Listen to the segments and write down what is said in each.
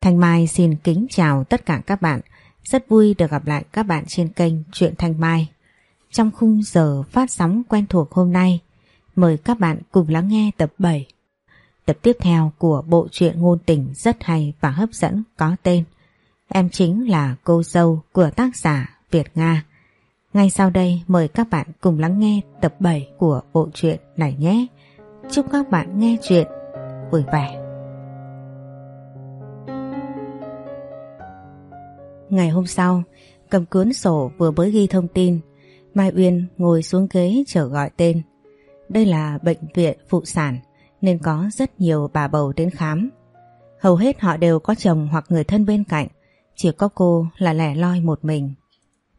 Thanh Mai xin kính chào tất cả các bạn. Rất vui được gặp lại các bạn trên kênh Truyện Thanh Mai. Trong khung giờ phát sóng quen thuộc hôm nay, mời các bạn cùng lắng nghe tập 7. Tập tiếp theo của bộ truyện ngôn tình rất hay và hấp dẫn có tên Em chính là cô dâu của tác giả Việt Nga. Ngay sau đây mời các bạn cùng lắng nghe tập 7 của bộ truyện này nhé. Chúc các bạn nghe chuyện vui vẻ. Ngày hôm sau, cầm cuốn sổ vừa mới ghi thông tin, Mai Uyên ngồi xuống ghế chờ gọi tên. Đây là bệnh viện phụ sản nên có rất nhiều bà bầu đến khám. Hầu hết họ đều có chồng hoặc người thân bên cạnh, chỉ có cô là lẻ loi một mình.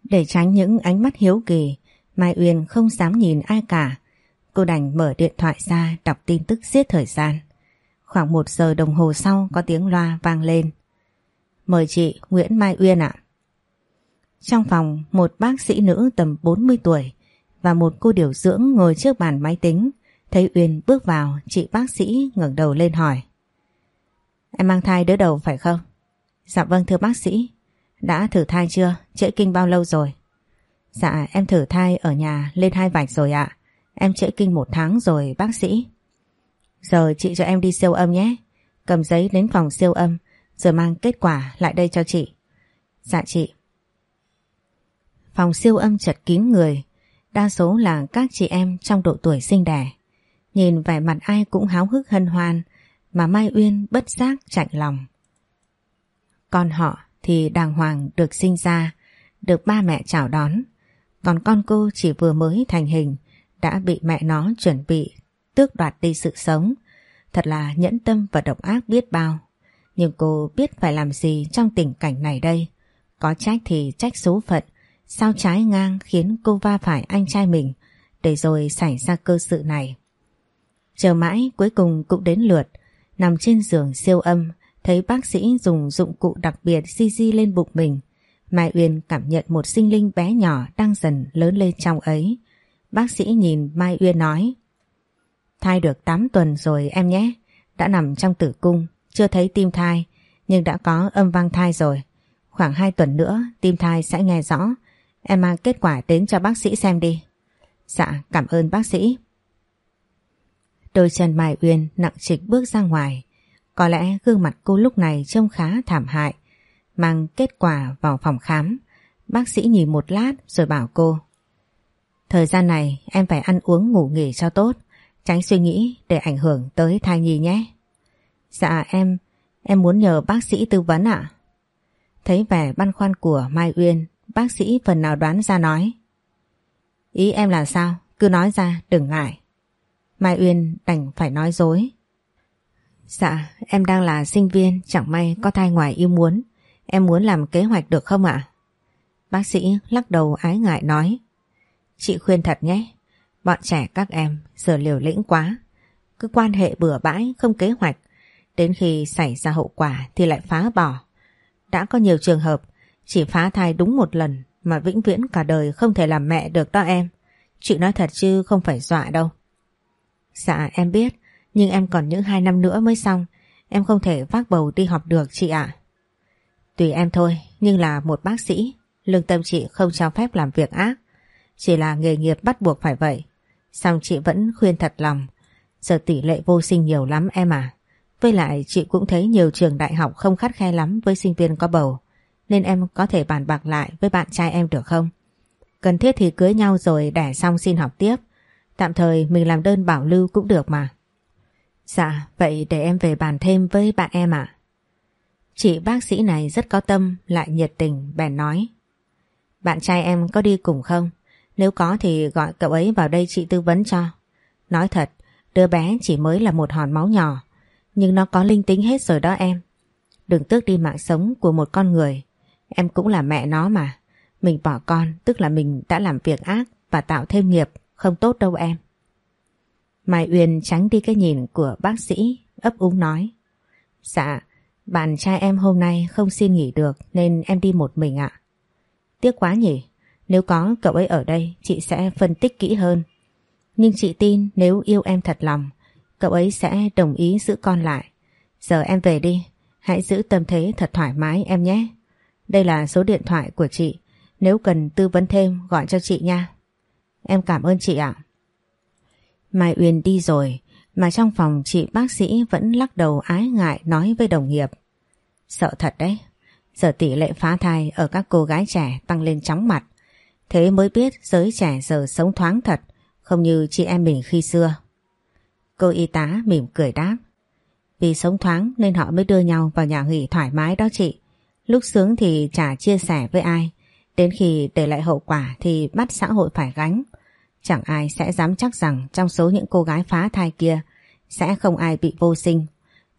Để tránh những ánh mắt hiếu kỳ, Mai Uyên không dám nhìn ai cả. Cô đành mở điện thoại ra đọc tin tức giết thời gian. Khoảng một giờ đồng hồ sau có tiếng loa vang lên. Mời chị Nguyễn Mai Uyên ạ. Trong phòng một bác sĩ nữ tầm 40 tuổi và một cô điều dưỡng ngồi trước bàn máy tính. Thấy Uyên bước vào, chị bác sĩ ngẩng đầu lên hỏi. Em mang thai đứa đầu phải không? Dạ vâng thưa bác sĩ. Đã thử thai chưa? Trễ kinh bao lâu rồi? Dạ em thử thai ở nhà lên hai vạch rồi ạ. Em trễ kinh một tháng rồi bác sĩ. Giờ chị cho em đi siêu âm nhé. Cầm giấy đến phòng siêu âm rồi mang kết quả lại đây cho chị. Dạ chị. Phòng siêu âm chật kín người, đa số là các chị em trong độ tuổi sinh đẻ. Nhìn vẻ mặt ai cũng háo hức hân hoan mà Mai Uyên bất giác chạnh lòng. Con họ thì đàng hoàng được sinh ra, được ba mẹ chào đón. Còn con cô chỉ vừa mới thành hình đã bị mẹ nó chuẩn bị tước đoạt đi sự sống. Thật là nhẫn tâm và độc ác biết bao. Nhưng cô biết phải làm gì trong tình cảnh này đây. Có trách thì trách số phận, sao trái ngang khiến cô va phải anh trai mình, để rồi xảy ra cơ sự này. Chờ mãi cuối cùng cũng đến lượt, nằm trên giường siêu âm, thấy bác sĩ dùng dụng cụ đặc biệt di di lên bụng mình. Mai Uyên cảm nhận một sinh linh bé nhỏ đang dần lớn lên trong ấy. Bác sĩ nhìn Mai Uyên nói Thai được 8 tuần rồi em nhé, đã nằm trong tử cung, chưa thấy tim thai, nhưng đã có âm vang thai rồi. Khoảng 2 tuần nữa tim thai sẽ nghe rõ, em mang kết quả đến cho bác sĩ xem đi. Dạ, cảm ơn bác sĩ. Đôi chân Mai Uyên nặng trịch bước ra ngoài. Có lẽ gương mặt cô lúc này trông khá thảm hại. Mang kết quả vào phòng khám. Bác sĩ nhìn một lát rồi bảo cô. Thời gian này em phải ăn uống ngủ nghỉ cho tốt. Tránh suy nghĩ để ảnh hưởng tới thai nhi nhé. Dạ em, em muốn nhờ bác sĩ tư vấn ạ. Thấy vẻ băn khoăn của Mai Uyên, bác sĩ phần nào đoán ra nói. Ý em là sao? Cứ nói ra, đừng ngại. Mai Uyên đành phải nói dối. Dạ, em đang là sinh viên, chẳng may có thai ngoài ý muốn. Em muốn làm kế hoạch được không ạ? Bác sĩ lắc đầu ái ngại nói. Chị khuyên thật nhé, bọn trẻ các em giờ liều lĩnh quá. Cứ quan hệ bừa bãi, không kế hoạch. Đến khi xảy ra hậu quả thì lại phá bỏ. Đã có nhiều trường hợp chỉ phá thai đúng một lần mà vĩnh viễn cả đời không thể làm mẹ được đó em. Chị nói thật chứ không phải dọa đâu. Dạ em biết, nhưng em còn những hai năm nữa mới xong. Em không thể vác bầu đi học được chị ạ. Tùy em thôi, nhưng là một bác sĩ, lương tâm chị không cho phép làm việc ác. Chỉ là nghề nghiệp bắt buộc phải vậy. Xong chị vẫn khuyên thật lòng. Giờ tỷ lệ vô sinh nhiều lắm em à. Với lại chị cũng thấy nhiều trường đại học không khắt khe lắm với sinh viên có bầu. Nên em có thể bàn bạc lại với bạn trai em được không? Cần thiết thì cưới nhau rồi đẻ xong xin học tiếp. Tạm thời mình làm đơn bảo lưu cũng được mà. Dạ, vậy để em về bàn thêm với bạn em ạ. Chị bác sĩ này rất có tâm, lại nhiệt tình, bèn nói. Bạn trai em có đi cùng không? Nếu có thì gọi cậu ấy vào đây chị tư vấn cho. Nói thật, đứa bé chỉ mới là một hòn máu nhỏ, nhưng nó có linh tính hết rồi đó em. Đừng tước đi mạng sống của một con người. Em cũng là mẹ nó mà. Mình bỏ con tức là mình đã làm việc ác và tạo thêm nghiệp, không tốt đâu em. Mai Uyên tránh đi cái nhìn của bác sĩ, ấp úng nói. Dạ, bạn trai em hôm nay không xin nghỉ được nên em đi một mình ạ. Tiếc quá nhỉ, nếu có cậu ấy ở đây chị sẽ phân tích kỹ hơn. Nhưng chị tin nếu yêu em thật lòng, cậu ấy sẽ đồng ý giữ con lại. Giờ em về đi, Hãy giữ tâm thế thật thoải mái em nhé. Đây là số điện thoại của chị. Nếu cần tư vấn thêm gọi cho chị nha. Em cảm ơn chị ạ. Mai Uyên đi rồi mà trong phòng chị bác sĩ vẫn lắc đầu ái ngại nói với đồng nghiệp. Sợ thật đấy. Giờ tỷ lệ phá thai ở các cô gái trẻ tăng lên chóng mặt. Thế mới biết giới trẻ giờ sống thoáng thật, không như chị em mình khi xưa. Cô y tá mỉm cười đáp. Vì sống thoáng nên họ mới đưa nhau vào nhà nghỉ thoải mái đó chị. Lúc sướng thì chả chia sẻ với ai. Đến khi để lại hậu quả thì bắt xã hội phải gánh. Chẳng ai sẽ dám chắc rằng trong số những cô gái phá thai kia sẽ không ai bị vô sinh.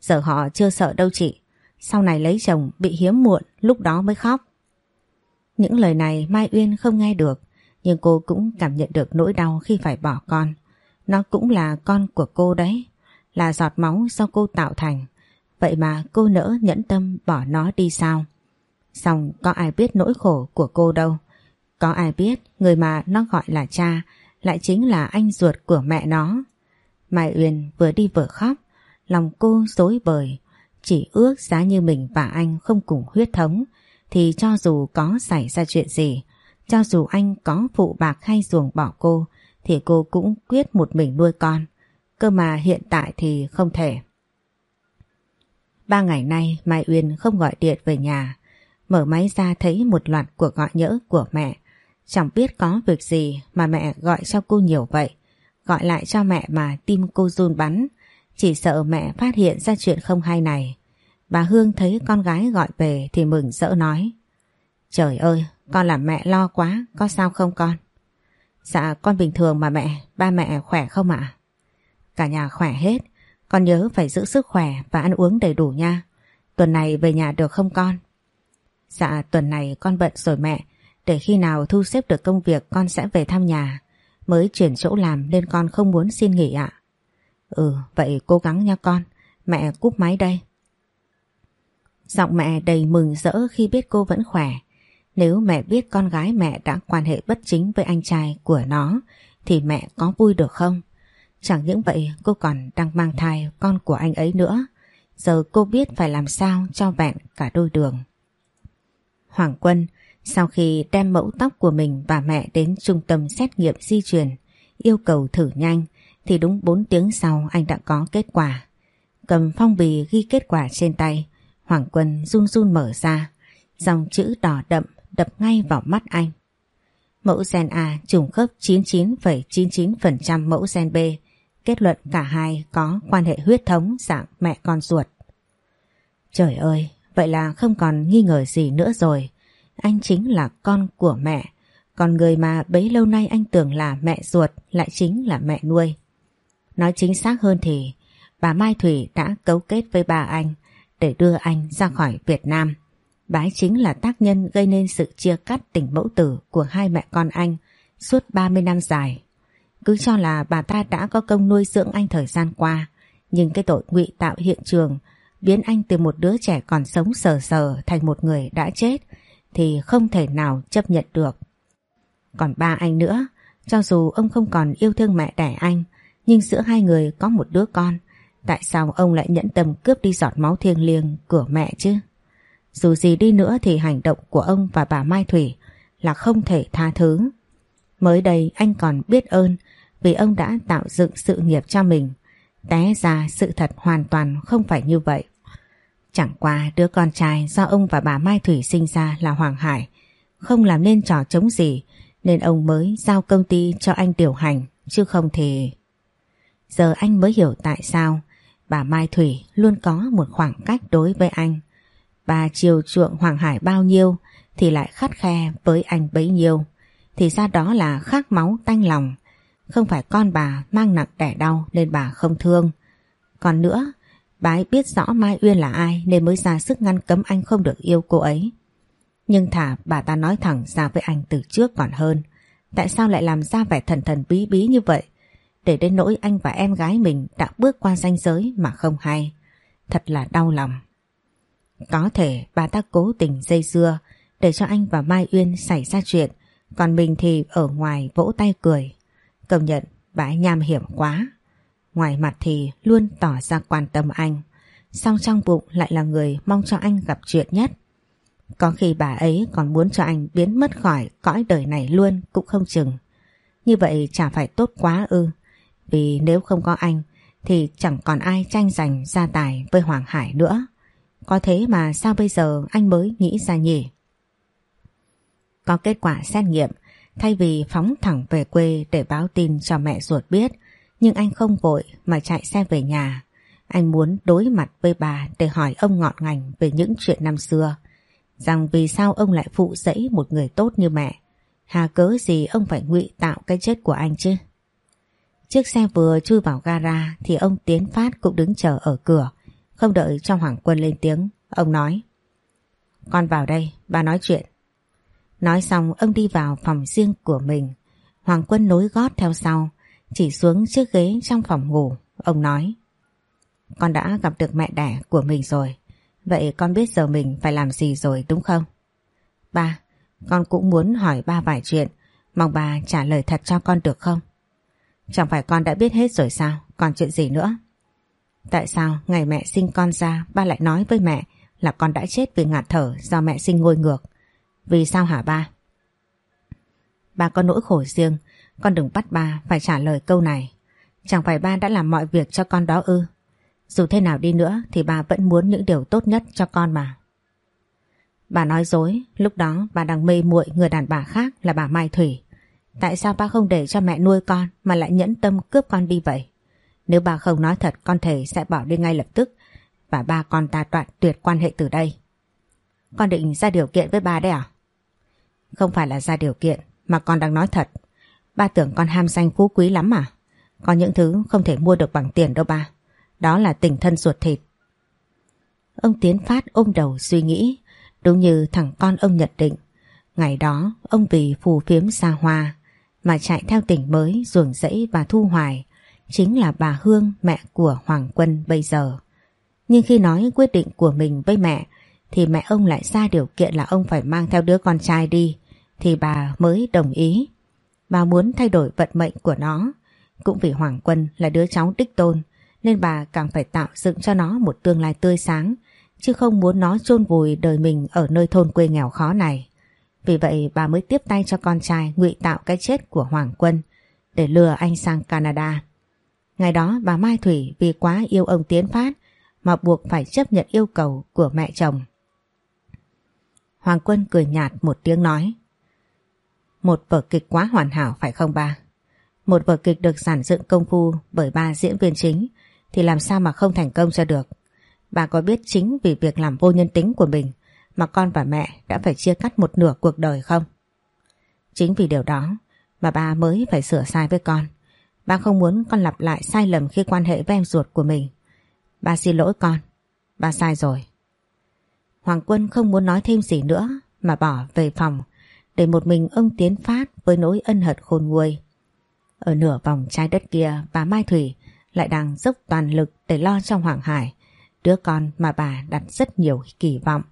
Giờ họ chưa sợ đâu chị. Sau này lấy chồng bị hiếm muộn, lúc đó mới khóc. Những lời này Mai Uyên không nghe được, nhưng cô cũng cảm nhận được nỗi đau khi phải bỏ con. Nó cũng là con của cô đấy, là giọt máu do cô tạo thành. Vậy mà cô nỡ nhẫn tâm bỏ nó đi sao? Xong có ai biết nỗi khổ của cô đâu. Có ai biết người mà nó gọi là cha lại chính là anh ruột của mẹ nó. Mai Uyên vừa đi vừa khóc, lòng cô dối bời. Chỉ ước giá như mình và anh không cùng huyết thống thì cho dù có xảy ra chuyện gì, cho dù anh có phụ bạc hay ruồng bỏ cô thì cô cũng quyết một mình nuôi con. Cơ mà hiện tại thì không thể. Ba ngày nay Mai Uyên không gọi điện về nhà. Mở máy ra thấy một loạt cuộc gọi nhỡ của mẹ. Chẳng biết có việc gì mà mẹ gọi cho cô nhiều vậy. Gọi lại cho mẹ mà tim cô run bắn. Chỉ sợ mẹ phát hiện ra chuyện không hay này. Bà Hương thấy con gái gọi về thì mừng rỡ nói. Trời ơi, con làm mẹ lo quá, có sao không con? Dạ con bình thường mà mẹ, ba mẹ khỏe không ạ? Cả nhà khỏe hết, con nhớ phải giữ sức khỏe và ăn uống đầy đủ nha. Tuần này về nhà được không con? Dạ tuần này con bận rồi mẹ, để khi nào thu xếp được công việc con sẽ về thăm nhà. Mới chuyển chỗ làm nên con không muốn xin nghỉ ạ. Ừ, vậy cố gắng nha con, mẹ cúp máy đây. Giọng mẹ đầy mừng rỡ khi biết cô vẫn khỏe. Nếu mẹ biết con gái mẹ đã quan hệ bất chính với anh trai của nó, thì mẹ có vui được không? Chẳng những vậy, cô còn đang mang thai con của anh ấy nữa. Giờ cô biết phải làm sao cho vẹn cả đôi đường. Hoàng Quân, sau khi đem mẫu tóc của mình và mẹ đến trung tâm xét nghiệm di truyền, yêu cầu thử nhanh, thì đúng 4 tiếng sau anh đã có kết quả. Cầm phong bì ghi kết quả trên tay, Hoàng Quân run run mở ra dòng chữ đỏ đậm đập ngay vào mắt anh. Mẫu gen A trùng khớp 99,99% mẫu gen B, kết luận cả hai có quan hệ huyết thống dạng mẹ con ruột. Trời ơi, vậy là không còn nghi ngờ gì nữa rồi. Anh chính là con của mẹ, còn người mà bấy lâu nay anh tưởng là mẹ ruột lại chính là mẹ nuôi. Nói chính xác hơn thì bà Mai Thủy đã cấu kết với bà anh để đưa anh ra khỏi Việt Nam. Bái chính là tác nhân gây nên sự chia cắt tình mẫu tử của hai mẹ con anh suốt 30 năm dài. Cứ cho là bà ta đã có công nuôi dưỡng anh thời gian qua, nhưng cái tội ngụy tạo hiện trường biến anh từ một đứa trẻ còn sống sờ sờ thành một người đã chết thì không thể nào chấp nhận được. Còn ba anh nữa, cho dù ông không còn yêu thương mẹ đẻ anh, nhưng giữa hai người có một đứa con, tại sao ông lại nhẫn tâm cướp đi giọt máu thiêng liêng của mẹ chứ? Dù gì đi nữa thì hành động của ông và bà Mai Thủy là không thể tha thứ. Mới đây, anh còn biết ơn vì ông đã tạo dựng sự nghiệp cho mình. Té ra sự thật hoàn toàn không phải như vậy. Chẳng qua đứa con trai do ông và bà Mai Thủy sinh ra là Hoàng Hải. Không làm nên trò chống gì, nên ông mới giao công ty cho anh điều hành, chứ không thì... Giờ anh mới hiểu tại sao bà Mai Thủy luôn có một khoảng cách đối với anh. Bà chiều chuộng Hoàng Hải bao nhiêu thì lại khắt khe với anh bấy nhiêu. Thì ra đó là khác máu tanh lòng. Không phải con bà mang nặng đẻ đau nên bà không thương. Còn nữa, bà ấy biết rõ Mai Uyên là ai nên mới ra sức ngăn cấm anh không được yêu cô ấy. Nhưng thả bà ta nói thẳng ra với anh từ trước còn hơn. Tại sao lại làm ra vẻ thần thần bí bí như vậy? Để đến nỗi anh và em gái mình đã bước qua ranh giới mà không hay. Thật là đau lòng. Có thể bà ta cố tình dây dưa để cho anh và Mai Uyên xảy ra chuyện, còn mình thì ở ngoài vỗ tay cười. Công nhận bà ấy nham hiểm quá. Ngoài mặt thì luôn tỏ ra quan tâm anh. song trong bụng lại là người mong cho anh gặp chuyện nhất. Có khi bà ấy còn muốn cho anh biến mất khỏi cõi đời này luôn cũng không chừng. Như vậy chả phải tốt quá ư. Vì nếu không có anh thì chẳng còn ai tranh giành gia tài với Hoàng Hải nữa. Có thế mà sao bây giờ anh mới nghĩ ra nhỉ? Có kết quả xét nghiệm, thay vì phóng thẳng về quê để báo tin cho mẹ ruột biết, nhưng anh không vội mà chạy xe về nhà. Anh muốn đối mặt với bà để hỏi ông ngọn ngành về những chuyện năm xưa. Rằng vì sao ông lại phụ dẫy một người tốt như mẹ. Hà cớ gì ông phải ngụy tạo cái chết của anh chứ? Chiếc xe vừa chui vào gara thì ông Tiến Phát cũng đứng chờ ở cửa. Không đợi cho Hoàng Quân lên tiếng, ông nói. Con vào đây, bà nói chuyện. Nói xong ông đi vào phòng riêng của mình. Hoàng Quân nối gót theo sau, chỉ xuống chiếc ghế trong phòng ngủ. Ông nói. Con đã gặp được mẹ đẻ của mình rồi. Vậy con biết giờ mình phải làm gì rồi đúng không? Ba, con cũng muốn hỏi ba vài chuyện. Mong bà trả lời thật cho con được không? Chẳng phải con đã biết hết rồi sao? Còn chuyện gì nữa? Tại sao ngày mẹ sinh con ra ba lại nói với mẹ là con đã chết vì ngạt thở do mẹ sinh ngôi ngược? Vì sao hả ba? Ba có nỗi khổ riêng, con đừng bắt ba phải trả lời câu này. Chẳng phải ba đã làm mọi việc cho con đó ư? Dù thế nào đi nữa thì bà vẫn muốn những điều tốt nhất cho con mà. Bà nói dối, lúc đó bà đang mê muội người đàn bà khác là bà Mai Thủy. Tại sao ba không để cho mẹ nuôi con mà lại nhẫn tâm cướp con đi vậy? Nếu bà không nói thật con thể sẽ bỏ đi ngay lập tức và ba con ta đoạn tuyệt quan hệ từ đây. Con định ra điều kiện với ba đấy à? Không phải là ra điều kiện mà con đang nói thật. Ba tưởng con ham danh phú quý lắm à? Có những thứ không thể mua được bằng tiền đâu ba. Đó là tình thân ruột thịt. Ông Tiến Phát ôm đầu suy nghĩ, đúng như thằng con ông nhận định. Ngày đó, ông vì phù phiếm xa hoa mà chạy theo tỉnh mới ruồng rẫy và thu hoài, chính là bà Hương mẹ của Hoàng Quân bây giờ. Nhưng khi nói quyết định của mình với mẹ, thì mẹ ông lại ra điều kiện là ông phải mang theo đứa con trai đi, thì bà mới đồng ý. Bà muốn thay đổi vận mệnh của nó, cũng vì Hoàng Quân là đứa cháu đích tôn, nên bà càng phải tạo dựng cho nó một tương lai tươi sáng, chứ không muốn nó chôn vùi đời mình ở nơi thôn quê nghèo khó này. Vì vậy bà mới tiếp tay cho con trai ngụy tạo cái chết của Hoàng Quân để lừa anh sang Canada. Ngày đó bà Mai Thủy vì quá yêu ông Tiến Phát mà buộc phải chấp nhận yêu cầu của mẹ chồng. Hoàng Quân cười nhạt một tiếng nói, Một vở kịch quá hoàn hảo, phải không ba? Một vở kịch được sản dựng công phu bởi ba diễn viên chính thì làm sao mà không thành công cho được. Bà có biết chính vì việc làm vô nhân tính của mình mà con và mẹ đã phải chia cắt một nửa cuộc đời không? Chính vì điều đó mà ba mới phải sửa sai với con. Ba không muốn con lặp lại sai lầm khi quan hệ với em ruột của mình. Ba xin lỗi con. Ba sai rồi. Hoàng Quân không muốn nói thêm gì nữa mà bỏ về phòng để một mình ông tiến phát với nỗi ân hận khôn nguôi. Ở nửa vòng trái đất kia bà Mai Thủy lại đang dốc toàn lực để lo cho Hoàng Hải, đứa con mà bà đặt rất nhiều kỳ vọng.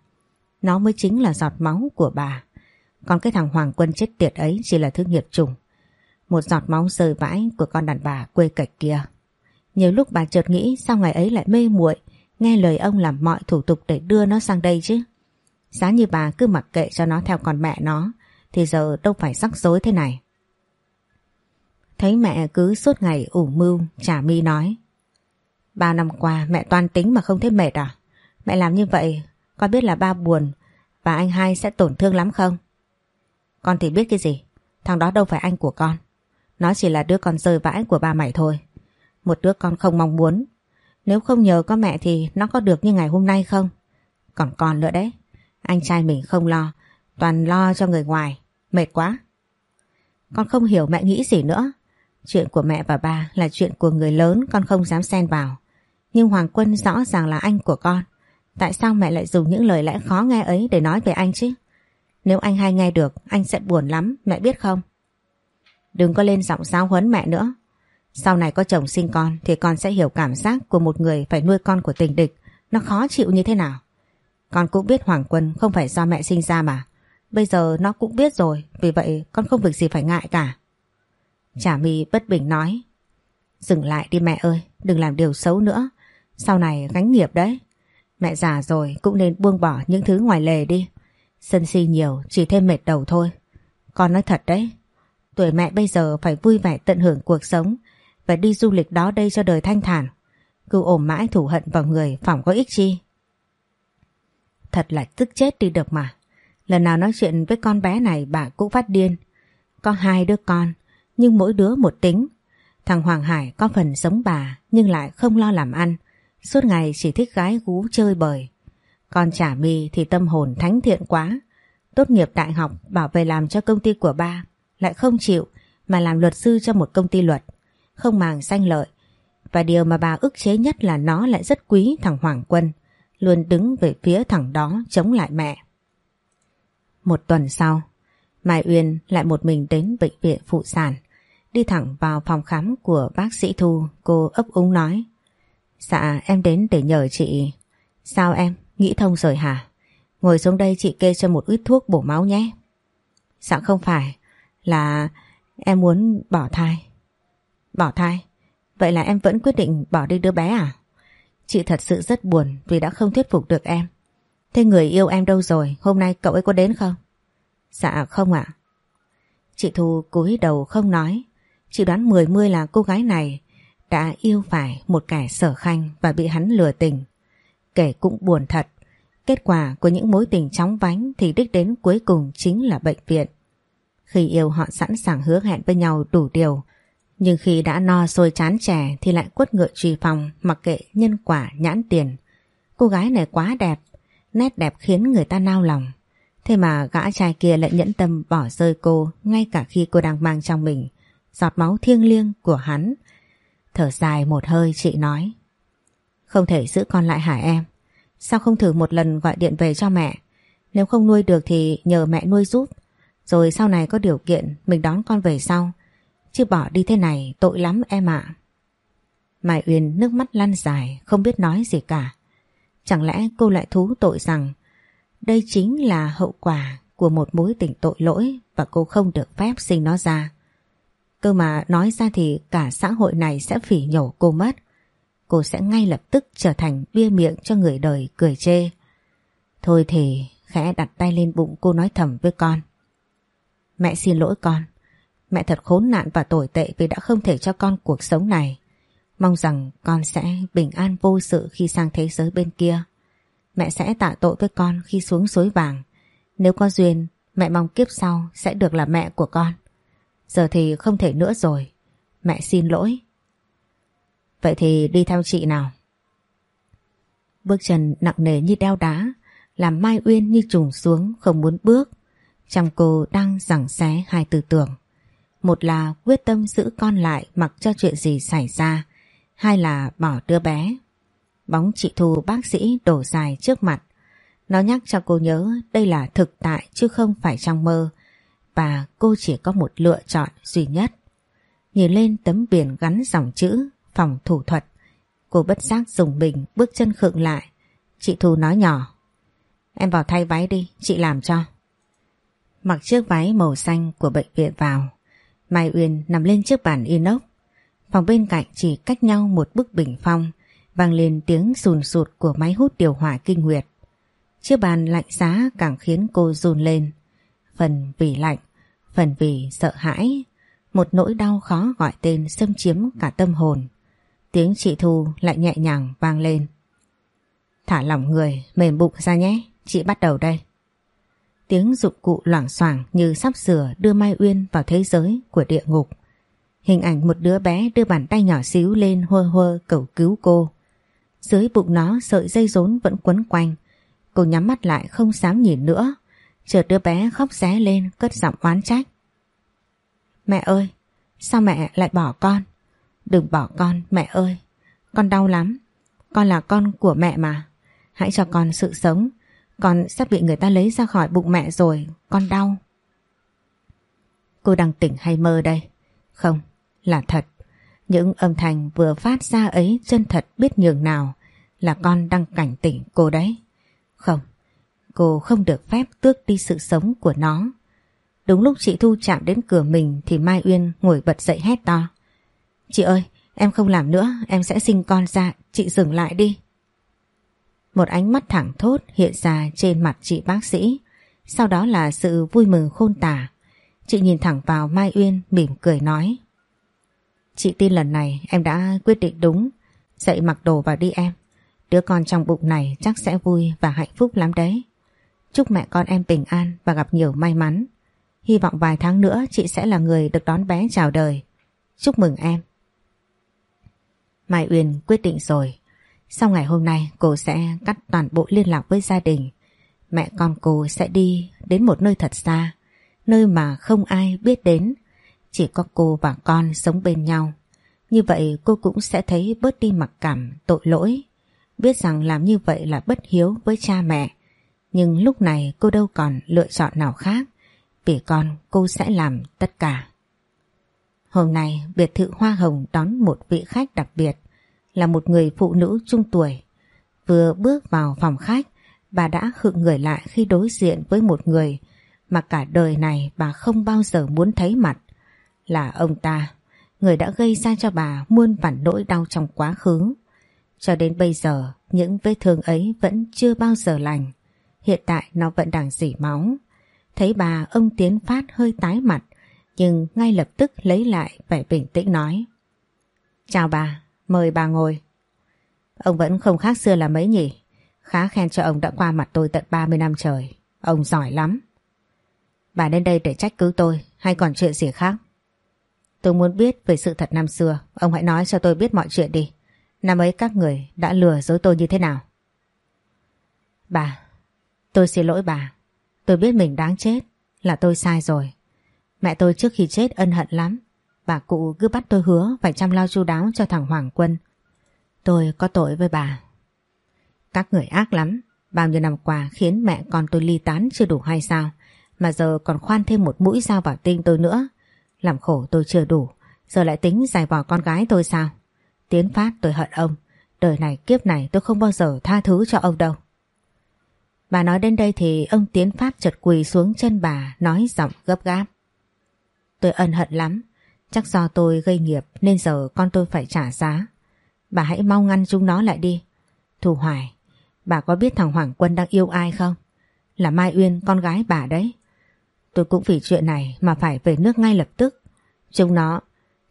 Nó mới chính là giọt máu của bà. Còn cái thằng Hoàng Quân chết tiệt ấy chỉ là thứ nghiệp trùng. Một giọt máu rơi vãi của con đàn bà quê cạch kia. Nhiều lúc bà chợt nghĩ sao ngày ấy lại mê muội nghe lời ông làm mọi thủ tục để đưa nó sang đây chứ. Giá như bà cứ mặc kệ cho nó theo con mẹ nó thì giờ đâu phải rắc rối thế này. Thấy mẹ cứ suốt ngày ủ mưu, trả mi nói. Ba năm qua mẹ toan tính mà không thấy mệt à? Mẹ làm như vậy, con biết là ba buồn và anh hai sẽ tổn thương lắm không? Con thì biết cái gì, thằng đó đâu phải anh của con. Nó chỉ là đứa con rơi vãi của ba mày thôi. Một đứa con không mong muốn. Nếu không nhờ có mẹ thì nó có được như ngày hôm nay không? Còn con nữa đấy. Anh trai mình không lo, toàn lo cho người ngoài. Mệt quá. Con không hiểu mẹ nghĩ gì nữa. Chuyện của mẹ và ba là chuyện của người lớn con không dám xen vào. Nhưng Hoàng Quân rõ ràng là anh của con. Tại sao mẹ lại dùng những lời lẽ khó nghe ấy để nói về anh chứ? Nếu anh hay nghe được, anh sẽ buồn lắm, mẹ biết không? Đừng có lên giọng giáo huấn mẹ nữa. Sau này có chồng sinh con thì con sẽ hiểu cảm giác của một người phải nuôi con của tình địch. Nó khó chịu như thế nào. Con cũng biết Hoàng Quân không phải do mẹ sinh ra mà. Bây giờ nó cũng biết rồi, vì vậy con không việc gì phải ngại cả. Chả mi bất bình nói. Dừng lại đi mẹ ơi, đừng làm điều xấu nữa. Sau này gánh nghiệp đấy. Mẹ già rồi cũng nên buông bỏ những thứ ngoài lề đi. Sân si nhiều chỉ thêm mệt đầu thôi. Con nói thật đấy, tuổi mẹ bây giờ phải vui vẻ tận hưởng cuộc sống và đi du lịch đó đây cho đời thanh thản. Cứ ôm mãi thủ hận vào người phỏng có ích chi. Thật là tức chết đi được mà. Lần nào nói chuyện với con bé này bà cũng phát điên. Có hai đứa con, nhưng mỗi đứa một tính. Thằng Hoàng Hải có phần giống bà nhưng lại không lo làm ăn. Suốt ngày chỉ thích gái gú chơi bời. Con trả mì thì tâm hồn thánh thiện quá. Tốt nghiệp đại học bảo về làm cho công ty của ba. Lại không chịu mà làm luật sư cho một công ty luật. Không màng danh lợi. Và điều mà bà ức chế nhất là nó lại rất quý thằng Hoàng Quân. Luôn đứng về phía thằng đó chống lại mẹ. Một tuần sau, Mai Uyên lại một mình đến bệnh viện phụ sản. Đi thẳng vào phòng khám của bác sĩ Thu, cô ấp úng nói. Dạ em đến để nhờ chị. Sao em, nghĩ thông rồi hả? Ngồi xuống đây chị kê cho một ít thuốc bổ máu nhé. Dạ không phải, là em muốn bỏ thai. Bỏ thai? Vậy là em vẫn quyết định bỏ đi đứa bé à? Chị thật sự rất buồn vì đã không thuyết phục được em. Thế người yêu em đâu rồi? Hôm nay cậu ấy có đến không? Dạ không ạ. Chị Thu cúi đầu không nói. Chị đoán mười mươi là cô gái này đã yêu phải một kẻ sở khanh và bị hắn lừa tình. Kể cũng buồn thật. Kết quả của những mối tình chóng vánh thì đích đến cuối cùng chính là bệnh viện. Khi yêu họ sẵn sàng hứa hẹn với nhau đủ điều. Nhưng khi đã no sôi chán trẻ thì lại quất ngựa truy phòng mặc kệ nhân quả nhãn tiền. Cô gái này quá đẹp, nét đẹp khiến người ta nao lòng. Thế mà gã trai kia lại nhẫn tâm bỏ rơi cô ngay cả khi cô đang mang trong mình giọt máu thiêng liêng của hắn. Thở dài một hơi chị nói Không thể giữ con lại hả em? Sao không thử một lần gọi điện về cho mẹ? Nếu không nuôi được thì nhờ mẹ nuôi giúp. Rồi sau này có điều kiện, mình đón con về sau. Chứ bỏ đi thế này, tội lắm em ạ. Mai Uyên nước mắt lăn dài, không biết nói gì cả. Chẳng lẽ cô lại thú tội rằng, đây chính là hậu quả của một mối tình tội lỗi và cô không được phép sinh nó ra. Cơ mà nói ra thì cả xã hội này sẽ phỉ nhổ cô mất. Cô sẽ ngay lập tức trở thành bia miệng cho người đời cười chê. Thôi thì, khẽ đặt tay lên bụng cô nói thầm với con. Mẹ xin lỗi con. Mẹ thật khốn nạn và tồi tệ vì đã không thể cho con cuộc sống này. Mong rằng con sẽ bình an vô sự khi sang thế giới bên kia. Mẹ sẽ tạ tội với con khi xuống suối vàng. Nếu có duyên, mẹ mong kiếp sau sẽ được là mẹ của con. Giờ thì không thể nữa rồi. Mẹ xin lỗi. Vậy thì đi theo chị nào. Bước chân nặng nề như đeo đá, làm Mai Uyên như trùng xuống không muốn bước. Trong cô đang giằng xé hai tư tưởng. Một là quyết tâm giữ con lại mặc cho chuyện gì xảy ra, hai là bỏ đứa bé. Bóng chị Thu bác sĩ đổ dài trước mặt. Nó nhắc cho cô nhớ đây là thực tại chứ không phải trong mơ và cô chỉ có một lựa chọn duy nhất. Nhìn lên tấm biển gắn dòng chữ phòng thủ thuật. Cô bất giác dùng mình bước chân khựng lại. Chị Thu nói nhỏ. Em vào thay váy đi, chị làm cho. Mặc chiếc váy màu xanh của bệnh viện vào. Mai Uyên nằm lên chiếc bàn inox. Phòng bên cạnh chỉ cách nhau một bức bình phong vang lên tiếng sùn sụt của máy hút điều hòa kinh nguyệt. Chiếc bàn lạnh giá càng khiến cô run lên. Phần vì lạnh, phần vì sợ hãi. Một nỗi đau khó gọi tên xâm chiếm cả tâm hồn. Tiếng chị Thu lại nhẹ nhàng vang lên. Thả lỏng người, mềm bụng ra nhé, chị bắt đầu đây. Tiếng dụng cụ loảng xoảng như sắp sửa đưa Mai Uyên vào thế giới của địa ngục. Hình ảnh một đứa bé đưa bàn tay nhỏ xíu lên hơ hơ cầu cứu cô. Dưới bụng nó sợi dây rốn vẫn quấn quanh. Cô nhắm mắt lại không dám nhìn nữa. Chợt đứa bé khóc ré lên cất giọng oán trách. Mẹ ơi, sao mẹ lại bỏ con? Đừng bỏ con, mẹ ơi. Con đau lắm. Con là con của mẹ mà. Hãy cho con sự sống. Con sắp bị người ta lấy ra khỏi bụng mẹ rồi. Con đau. Cô đang tỉnh hay mơ đây? Không, là thật. Những âm thanh vừa phát ra ấy chân thật biết nhường nào là con đang cảnh tỉnh cô đấy. Không, cô không được phép tước đi sự sống của nó. Đúng lúc chị Thu chạm đến cửa mình thì Mai Uyên ngồi bật dậy hét to. Chị ơi, em không làm nữa, em sẽ sinh con ra, chị dừng lại đi. Một ánh mắt thẳng thốt hiện ra trên mặt chị bác sĩ. Sau đó là sự vui mừng khôn tả. Chị nhìn thẳng vào Mai Uyên, mỉm cười nói. Chị tin lần này em đã quyết định đúng. Dậy mặc đồ vào đi em. Đứa con trong bụng này chắc sẽ vui và hạnh phúc lắm đấy. Chúc mẹ con em bình an và gặp nhiều may mắn. Hy vọng vài tháng nữa chị sẽ là người được đón bé chào đời. Chúc mừng em. Mai Uyên quyết định rồi. Sau ngày hôm nay cô sẽ cắt toàn bộ liên lạc với gia đình. Mẹ con cô sẽ đi đến một nơi thật xa, nơi mà không ai biết đến. Chỉ có cô và con sống bên nhau. Như vậy cô cũng sẽ thấy bớt đi mặc cảm, tội lỗi. Biết rằng làm như vậy là bất hiếu với cha mẹ. Nhưng lúc này cô đâu còn lựa chọn nào khác. Vì con cô sẽ làm tất cả. Hôm nay biệt thự Hoa Hồng đón một vị khách đặc biệt là một người phụ nữ trung tuổi. Vừa bước vào phòng khách, bà đã khựng người lại khi đối diện với một người mà cả đời này bà không bao giờ muốn thấy mặt. Là ông ta, người đã gây ra cho bà muôn vản nỗi đau trong quá khứ. Cho đến bây giờ, những vết thương ấy vẫn chưa bao giờ lành. Hiện tại nó vẫn đang dỉ máu. Thấy bà, ông Tiến Phát hơi tái mặt, nhưng ngay lập tức lấy lại vẻ bình tĩnh nói. Chào bà, Mời bà ngồi. Ông vẫn không khác xưa là mấy nhỉ. Khá khen cho ông đã qua mặt tôi tận 30 năm trời. Ông giỏi lắm. Bà đến đây để trách cứ tôi hay còn chuyện gì khác? Tôi muốn biết về sự thật năm xưa. Ông hãy nói cho tôi biết mọi chuyện đi. Năm ấy các người đã lừa dối tôi như thế nào? Bà, tôi xin lỗi bà. Tôi biết mình đáng chết, là tôi sai rồi. Mẹ tôi trước khi chết ân hận lắm. Bà cụ cứ bắt tôi hứa phải chăm lo chu đáo cho thằng Hoàng Quân. Tôi có tội với bà. Các người ác lắm. Bao nhiêu năm qua khiến mẹ con tôi ly tán chưa đủ hay sao? Mà giờ còn khoan thêm một mũi dao vào tim tôi nữa. Làm khổ tôi chưa đủ. Giờ lại tính giải bỏ con gái tôi sao? Tiến phát tôi hận ông. Đời này kiếp này tôi không bao giờ tha thứ cho ông đâu. Bà nói đến đây thì ông Tiến Phát chợt quỳ xuống chân bà, nói giọng gấp gáp. Tôi ân hận lắm. Chắc do tôi gây nghiệp nên giờ con tôi phải trả giá. Bà hãy mau ngăn chúng nó lại đi. Thủ Hoài, bà có biết thằng Hoàng Quân đang yêu ai không? Là Mai Uyên, con gái bà đấy. Tôi cũng vì chuyện này mà phải về nước ngay lập tức. Chúng nó,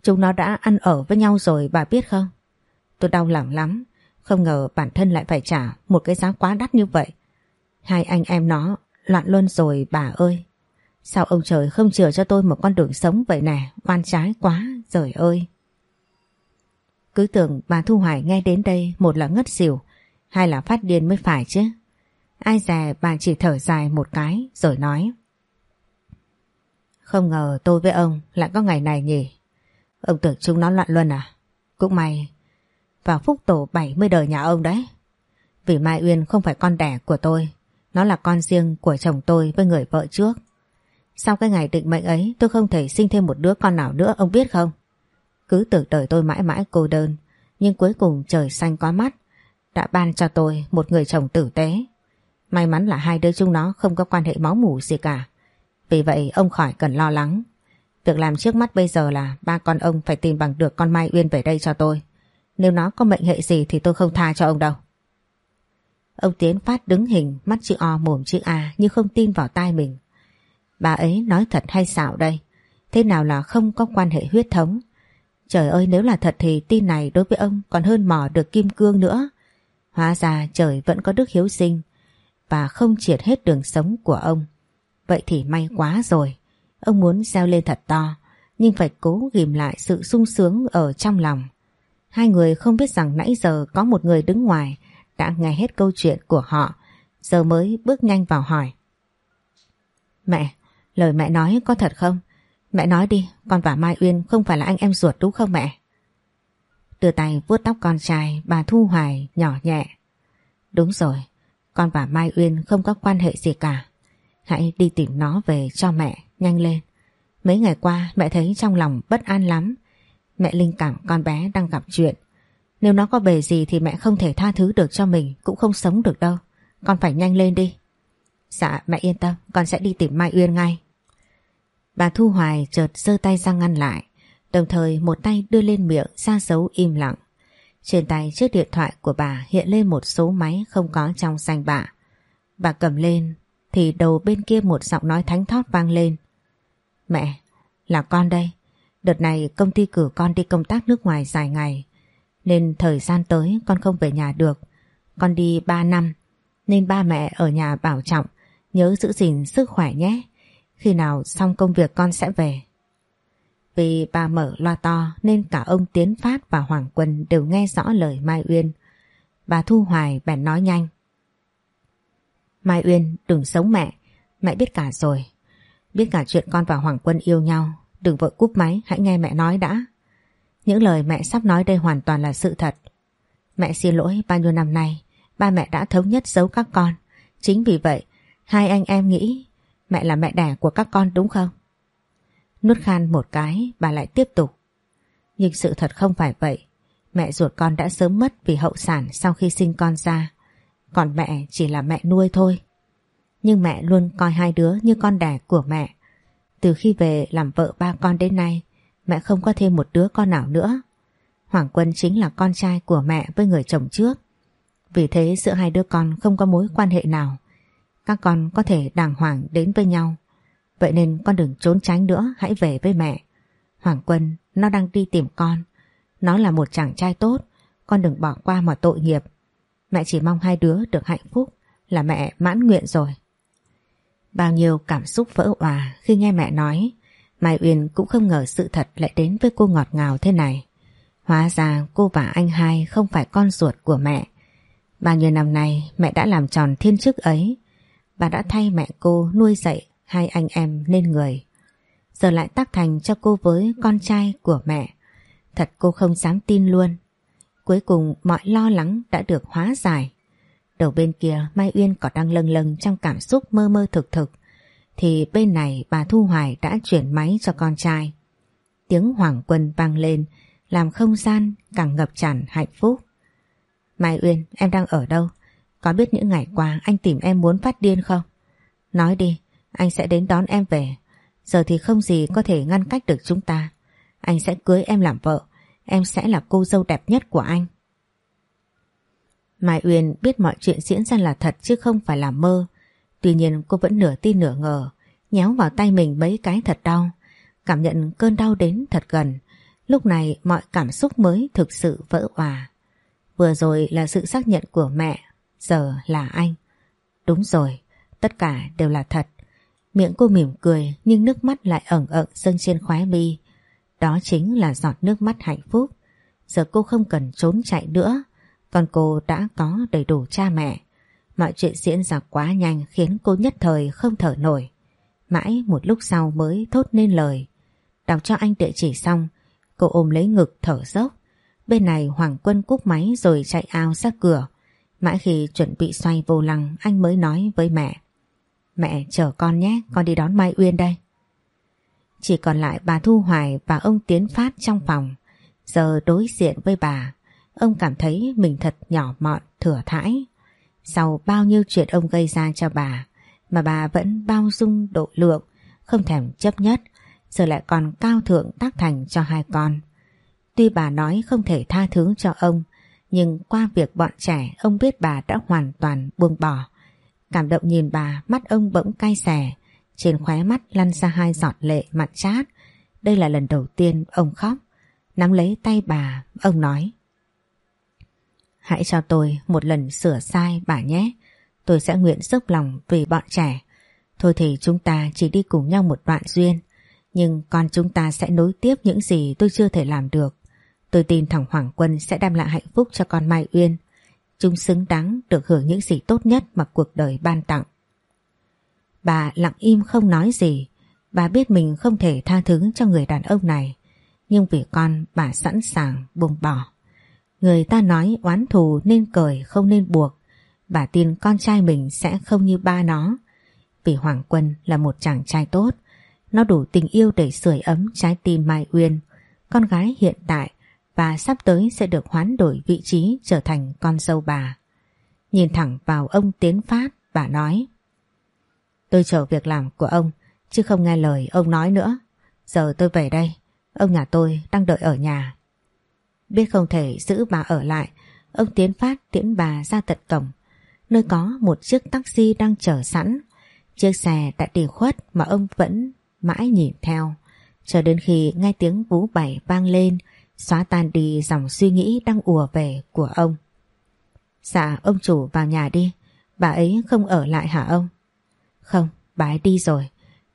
chúng nó đã ăn ở với nhau rồi bà biết không? Tôi đau lòng lắm, không ngờ bản thân lại phải trả một cái giá quá đắt như vậy. Hai anh em nó loạn luôn rồi bà ơi. Sao ông trời không chừa cho tôi một con đường sống vậy nè, oan trái quá, trời ơi. Cứ tưởng bà Thu Hoài nghe đến đây một là ngất xỉu, hai là phát điên mới phải chứ. Ai dè bà chỉ thở dài một cái rồi nói. Không ngờ tôi với ông lại có ngày này nhỉ. Ông tưởng chúng nó loạn luân à? Cũng may, vào phúc tổ 70 đời nhà ông đấy. Vì Mai Uyên không phải con đẻ của tôi, nó là con riêng của chồng tôi với người vợ trước. Sau cái ngày định mệnh ấy, tôi không thể sinh thêm một đứa con nào nữa, ông biết không? Cứ tưởng đời tôi mãi mãi cô đơn, nhưng cuối cùng trời xanh có mắt, đã ban cho tôi một người chồng tử tế. May mắn là hai đứa chúng nó không có quan hệ máu mủ gì cả. Vì vậy, ông khỏi cần lo lắng. Việc làm trước mắt bây giờ là ba con ông phải tìm bằng được con Mai Uyên về đây cho tôi. Nếu nó có mệnh hệ gì thì tôi không tha cho ông đâu. Ông Tiến Phát đứng hình, mắt chữ O mồm chữ A như không tin vào tai mình. Bà ấy nói thật hay xạo đây? Thế nào là không có quan hệ huyết thống? Trời ơi nếu là thật thì tin này đối với ông còn hơn mò được kim cương nữa. Hóa ra trời vẫn có đức hiếu sinh và không triệt hết đường sống của ông. Vậy thì may quá rồi. Ông muốn gieo lên thật to nhưng phải cố ghim lại sự sung sướng ở trong lòng. Hai người không biết rằng nãy giờ có một người đứng ngoài đã nghe hết câu chuyện của họ giờ mới bước nhanh vào hỏi. Mẹ, Lời mẹ nói có thật không? Mẹ nói đi, con và Mai Uyên không phải là anh em ruột đúng không mẹ? Đưa tay vuốt tóc con trai, bà Thu Hoài nhỏ nhẹ. Đúng rồi, con và Mai Uyên không có quan hệ gì cả. Hãy đi tìm nó về cho mẹ, nhanh lên. Mấy ngày qua mẹ thấy trong lòng bất an lắm. Mẹ linh cảm con bé đang gặp chuyện. Nếu nó có bề gì thì mẹ không thể tha thứ được cho mình, cũng không sống được đâu. Con phải nhanh lên đi. Dạ mẹ yên tâm, con sẽ đi tìm Mai Uyên ngay. Bà Thu Hoài chợt giơ tay ra ngăn lại, đồng thời một tay đưa lên miệng ra dấu im lặng. Trên tay chiếc điện thoại của bà hiện lên một số máy không có trong danh bạ. Bà cầm lên thì đầu bên kia một giọng nói thánh thót vang lên. Mẹ, là con đây. Đợt này công ty cử con đi công tác nước ngoài dài ngày. Nên thời gian tới con không về nhà được. Con đi 3 năm. Nên ba mẹ ở nhà bảo trọng. Nhớ giữ gìn sức khỏe nhé. Khi nào xong công việc con sẽ về. Vì bà mở loa to nên cả ông Tiến Phát và Hoàng Quân đều nghe rõ lời Mai Uyên. Bà Thu Hoài bèn nói nhanh. Mai Uyên đừng sống mẹ, mẹ biết cả rồi. Biết cả chuyện con và Hoàng Quân yêu nhau, đừng vội cúp máy, hãy nghe mẹ nói đã. Những lời mẹ sắp nói đây hoàn toàn là sự thật. Mẹ xin lỗi bao nhiêu năm nay, ba mẹ đã thống nhất giấu các con. Chính vì vậy, hai anh em nghĩ mẹ là mẹ đẻ của các con đúng không? Nuốt khan một cái, bà lại tiếp tục. Nhưng sự thật không phải vậy. Mẹ ruột con đã sớm mất vì hậu sản sau khi sinh con ra. Còn mẹ chỉ là mẹ nuôi thôi. Nhưng mẹ luôn coi hai đứa như con đẻ của mẹ. Từ khi về làm vợ ba con đến nay, mẹ không có thêm một đứa con nào nữa. Hoàng Quân chính là con trai của mẹ với người chồng trước. Vì thế giữa hai đứa con không có mối quan hệ nào. Các con có thể đàng hoàng đến với nhau. Vậy nên con đừng trốn tránh nữa, hãy về với mẹ. Hoàng Quân, nó đang đi tìm con. Nó là một chàng trai tốt, con đừng bỏ qua mà tội nghiệp. Mẹ chỉ mong hai đứa được hạnh phúc là mẹ mãn nguyện rồi. Bao nhiêu cảm xúc vỡ hòa khi nghe mẹ nói Mai Uyên cũng không ngờ sự thật lại đến với cô ngọt ngào thế này. Hóa ra cô và anh hai không phải con ruột của mẹ. Bao nhiêu năm nay mẹ đã làm tròn thiên chức ấy. Bà đã thay mẹ cô nuôi dạy hai anh em nên người. Giờ lại tác thành cho cô với con trai của mẹ. Thật cô không dám tin luôn. Cuối cùng mọi lo lắng đã được hóa giải. Đầu bên kia, Mai Uyên còn đang lâng lâng trong cảm xúc mơ mơ thực thực. Thì bên này bà Thu Hoài đã chuyển máy cho con trai. Tiếng hoàng quân vang lên, làm không gian càng ngập tràn hạnh phúc. Mai Uyên, em đang ở đâu? Có biết những ngày qua anh tìm em muốn phát điên không? Nói đi, anh sẽ đến đón em về. Giờ thì không gì có thể ngăn cách được chúng ta. Anh sẽ cưới em làm vợ. Em sẽ là cô dâu đẹp nhất của anh. Mai Uyên biết mọi chuyện diễn ra là thật chứ không phải là mơ. Tuy nhiên cô vẫn nửa tin nửa ngờ. Nhéo vào tay mình mấy cái thật đau. Cảm nhận cơn đau đến thật gần. Lúc này mọi cảm xúc mới thực sự vỡ hòa. Vừa rồi là sự xác nhận của mẹ. Giờ là anh. Đúng rồi. Tất cả đều là thật. Miệng cô mỉm cười nhưng nước mắt lại ẩn ẩn dâng trên khóe mi. Đó chính là giọt nước mắt hạnh phúc. Giờ cô không cần trốn chạy nữa. Còn cô đã có đầy đủ cha mẹ. Mọi chuyện diễn ra quá nhanh khiến cô nhất thời không thở nổi. Mãi một lúc sau mới thốt nên lời. Đọc cho anh địa chỉ xong, cô ôm lấy ngực thở dốc. Bên này Hoàng Quân cúp máy rồi chạy ao ra cửa. Mãi khi chuẩn bị xoay vô lăng anh mới nói với mẹ. Mẹ chờ con nhé, con đi đón Mai Uyên đây. Chỉ còn lại bà Thu Hoài và ông Tiến Phát trong phòng. Giờ đối diện với bà, ông cảm thấy mình thật nhỏ mọn, thừa thãi. Sau bao nhiêu chuyện ông gây ra cho bà, mà bà vẫn bao dung độ lượng, không thèm chấp nhất, giờ lại còn cao thượng tác thành cho hai con. Tuy bà nói không thể tha thứ cho ông, nhưng qua việc bọn trẻ ông biết bà đã hoàn toàn buông bỏ, Cảm động nhìn bà, mắt ông bỗng cay xè, trên khóe mắt lăn ra hai giọt lệ mặn chát. Đây là lần đầu tiên ông khóc. Nắm lấy tay bà, ông nói. Hãy cho tôi một lần sửa sai bà nhé. Tôi sẽ nguyện dốc lòng vì bọn trẻ. Thôi thì chúng ta chỉ đi cùng nhau một đoạn duyên. Nhưng con chúng ta sẽ nối tiếp những gì tôi chưa thể làm được. Tôi tin thằng Hoàng Quân sẽ đem lại hạnh phúc cho con Mai Uyên. Chúng xứng đáng được hưởng những gì tốt nhất mà cuộc đời ban tặng. Bà lặng im không nói gì. Bà biết mình không thể tha thứ cho người đàn ông này. Nhưng vì con, bà sẵn sàng, buông bỏ. Người ta nói oán thù nên cởi không nên buộc. Bà tin con trai mình sẽ không như ba nó. Vì Hoàng Quân là một chàng trai tốt. Nó đủ tình yêu để sưởi ấm trái tim Mai Uyên. Con gái hiện tại và sắp tới sẽ được hoán đổi vị trí trở thành con dâu bà. Nhìn thẳng vào ông Tiến Phát, bà nói Tôi chờ việc làm của ông, chứ không nghe lời ông nói nữa. Giờ tôi về đây, ông nhà tôi đang đợi ở nhà. Biết không thể giữ bà ở lại, ông Tiến Phát tiễn bà ra tận cổng, nơi có một chiếc taxi đang chờ sẵn. Chiếc xe đã đi khuất mà ông vẫn mãi nhìn theo, cho đến khi nghe tiếng vú bảy vang lên, xóa tan đi dòng suy nghĩ đang ùa về của ông. Dạ ông chủ vào nhà đi, bà ấy không ở lại hả ông? Không, bà ấy đi rồi,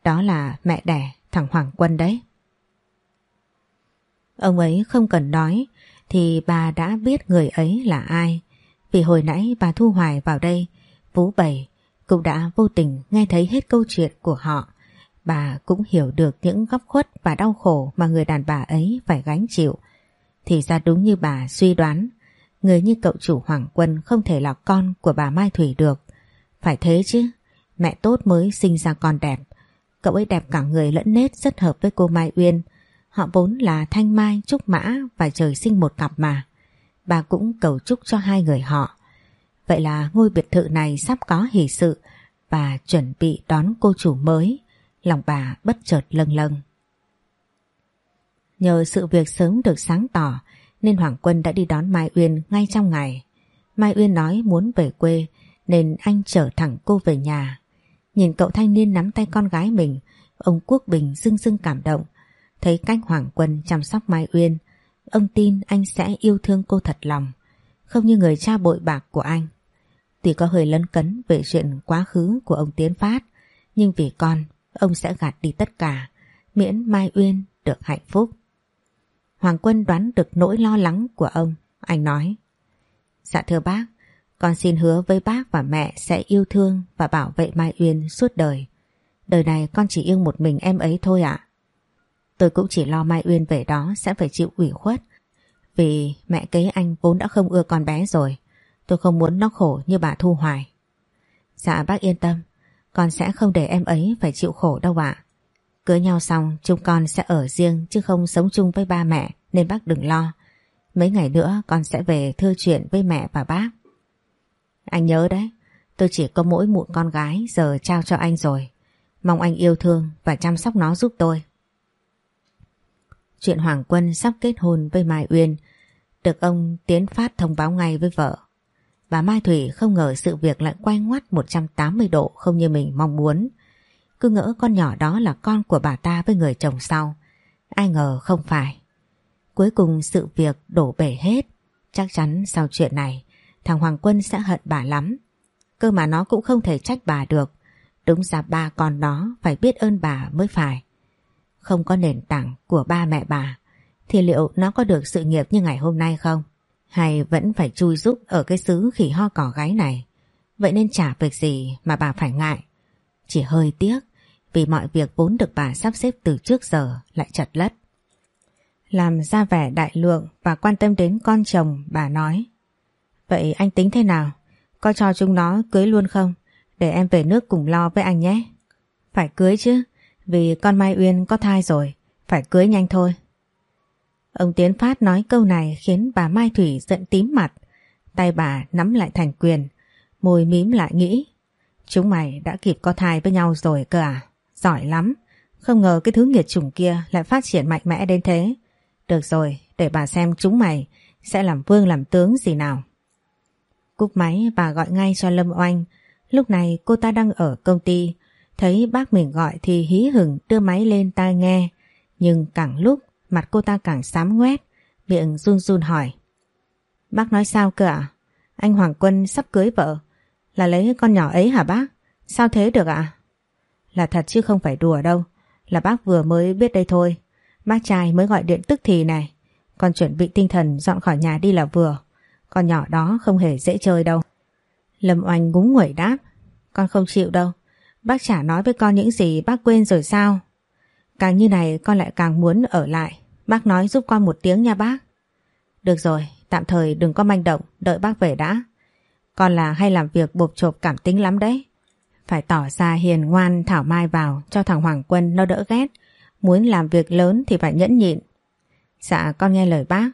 đó là mẹ đẻ thằng Hoàng Quân đấy. Ông ấy không cần nói thì bà đã biết người ấy là ai. Vì hồi nãy bà Thu Hoài vào đây, Vũ Bảy cũng đã vô tình nghe thấy hết câu chuyện của họ. Bà cũng hiểu được những góc khuất và đau khổ mà người đàn bà ấy phải gánh chịu. Thì ra đúng như bà suy đoán, người như cậu chủ Hoàng Quân không thể là con của bà Mai Thủy được. Phải thế chứ, mẹ tốt mới sinh ra con đẹp. Cậu ấy đẹp cả người lẫn nết rất hợp với cô Mai Uyên. Họ vốn là Thanh Mai, Trúc Mã và trời sinh một cặp mà. Bà cũng cầu chúc cho hai người họ. Vậy là ngôi biệt thự này sắp có hỷ sự và chuẩn bị đón cô chủ mới. Lòng bà bất chợt lâng lâng. Nhờ sự việc sớm được sáng tỏ nên Hoàng Quân đã đi đón Mai Uyên ngay trong ngày. Mai Uyên nói muốn về quê nên anh chở thẳng cô về nhà. Nhìn cậu thanh niên nắm tay con gái mình, ông Quốc Bình dưng dưng cảm động. Thấy cách Hoàng Quân chăm sóc Mai Uyên, ông tin anh sẽ yêu thương cô thật lòng, không như người cha bội bạc của anh. Tuy có hơi lấn cấn về chuyện quá khứ của ông Tiến Phát, nhưng vì con, ông sẽ gạt đi tất cả, miễn Mai Uyên được hạnh phúc. Hoàng Quân đoán được nỗi lo lắng của ông, anh nói. Dạ thưa bác, con xin hứa với bác và mẹ sẽ yêu thương và bảo vệ Mai Uyên suốt đời. Đời này con chỉ yêu một mình em ấy thôi ạ. Tôi cũng chỉ lo Mai Uyên về đó sẽ phải chịu ủy khuất. Vì mẹ kế anh vốn đã không ưa con bé rồi. Tôi không muốn nó khổ như bà Thu Hoài. Dạ bác yên tâm. Con sẽ không để em ấy phải chịu khổ đâu ạ. Cưới nhau xong chúng con sẽ ở riêng chứ không sống chung với ba mẹ nên bác đừng lo. Mấy ngày nữa con sẽ về thưa chuyện với mẹ và bác. Anh nhớ đấy, tôi chỉ có mỗi mụn con gái giờ trao cho anh rồi. Mong anh yêu thương và chăm sóc nó giúp tôi. Chuyện Hoàng Quân sắp kết hôn với Mai Uyên được ông Tiến Phát thông báo ngay với vợ. Bà Mai Thủy không ngờ sự việc lại quay ngoắt 180 độ không như mình mong muốn. Cứ ngỡ con nhỏ đó là con của bà ta với người chồng sau. Ai ngờ không phải. Cuối cùng sự việc đổ bể hết. Chắc chắn sau chuyện này, thằng Hoàng Quân sẽ hận bà lắm. Cơ mà nó cũng không thể trách bà được. Đúng ra ba con nó phải biết ơn bà mới phải. Không có nền tảng của ba mẹ bà, thì liệu nó có được sự nghiệp như ngày hôm nay không? Hay vẫn phải chui rúc ở cái xứ khỉ ho cỏ gáy này? Vậy nên chả việc gì mà bà phải ngại. Chỉ hơi tiếc vì mọi việc vốn được bà sắp xếp từ trước giờ lại chật lất. Làm ra vẻ đại lượng và quan tâm đến con chồng bà nói Vậy anh tính thế nào? Có cho chúng nó cưới luôn không? Để em về nước cùng lo với anh nhé. Phải cưới chứ, vì con Mai Uyên có thai rồi, phải cưới nhanh thôi. Ông Tiến Phát nói câu này khiến bà Mai Thủy giận tím mặt. Tay bà nắm lại thành quyền, môi mím lại nghĩ. Chúng mày đã kịp có thai với nhau rồi cơ à? Giỏi lắm. Không ngờ cái thứ nghiệt chủng kia lại phát triển mạnh mẽ đến thế. Được rồi, để bà xem chúng mày sẽ làm vương làm tướng gì nào. Cúp máy bà gọi ngay cho Lâm Oanh. Lúc này cô ta đang ở công ty. Thấy bác mình gọi thì hí hửng đưa máy lên tai nghe. Nhưng càng lúc mặt cô ta càng xám ngoét. Miệng run run hỏi. Bác nói sao cơ ạ? Anh Hoàng Quân sắp cưới vợ. Là lấy con nhỏ ấy hả bác? Sao thế được ạ? Là thật chứ không phải đùa đâu. Là bác vừa mới biết đây thôi. Bác trai mới gọi điện tức thì này. Còn chuẩn bị tinh thần dọn khỏi nhà đi là vừa. Con nhỏ đó không hề dễ chơi đâu. Lâm Oanh ngúng nguẩy đáp. Con không chịu đâu. Bác chả nói với con những gì bác quên rồi sao? Càng như này con lại càng muốn ở lại. Bác nói giúp con một tiếng nha bác. Được rồi, tạm thời đừng có manh động, đợi bác về đã. Con là hay làm việc bộp chộp cảm tính lắm đấy. Phải tỏ ra hiền ngoan thảo mai vào cho thằng Hoàng Quân nó đỡ ghét. Muốn làm việc lớn thì phải nhẫn nhịn. Dạ con nghe lời bác.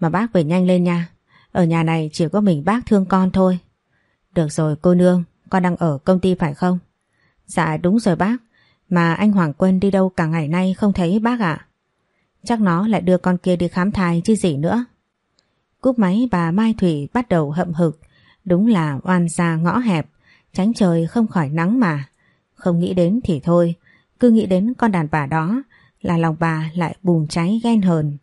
Mà bác về nhanh lên nha. Ở nhà này chỉ có mình bác thương con thôi. Được rồi cô nương, con đang ở công ty phải không? Dạ đúng rồi bác. Mà anh Hoàng Quân đi đâu cả ngày nay không thấy bác ạ? Chắc nó lại đưa con kia đi khám thai chứ gì nữa. Cúp máy bà Mai Thủy bắt đầu hậm hực. Đúng là oan gia ngõ hẹp, tránh trời không khỏi nắng mà. Không nghĩ đến thì thôi, cứ nghĩ đến con đàn bà đó là lòng bà lại bùng cháy ghen hờn.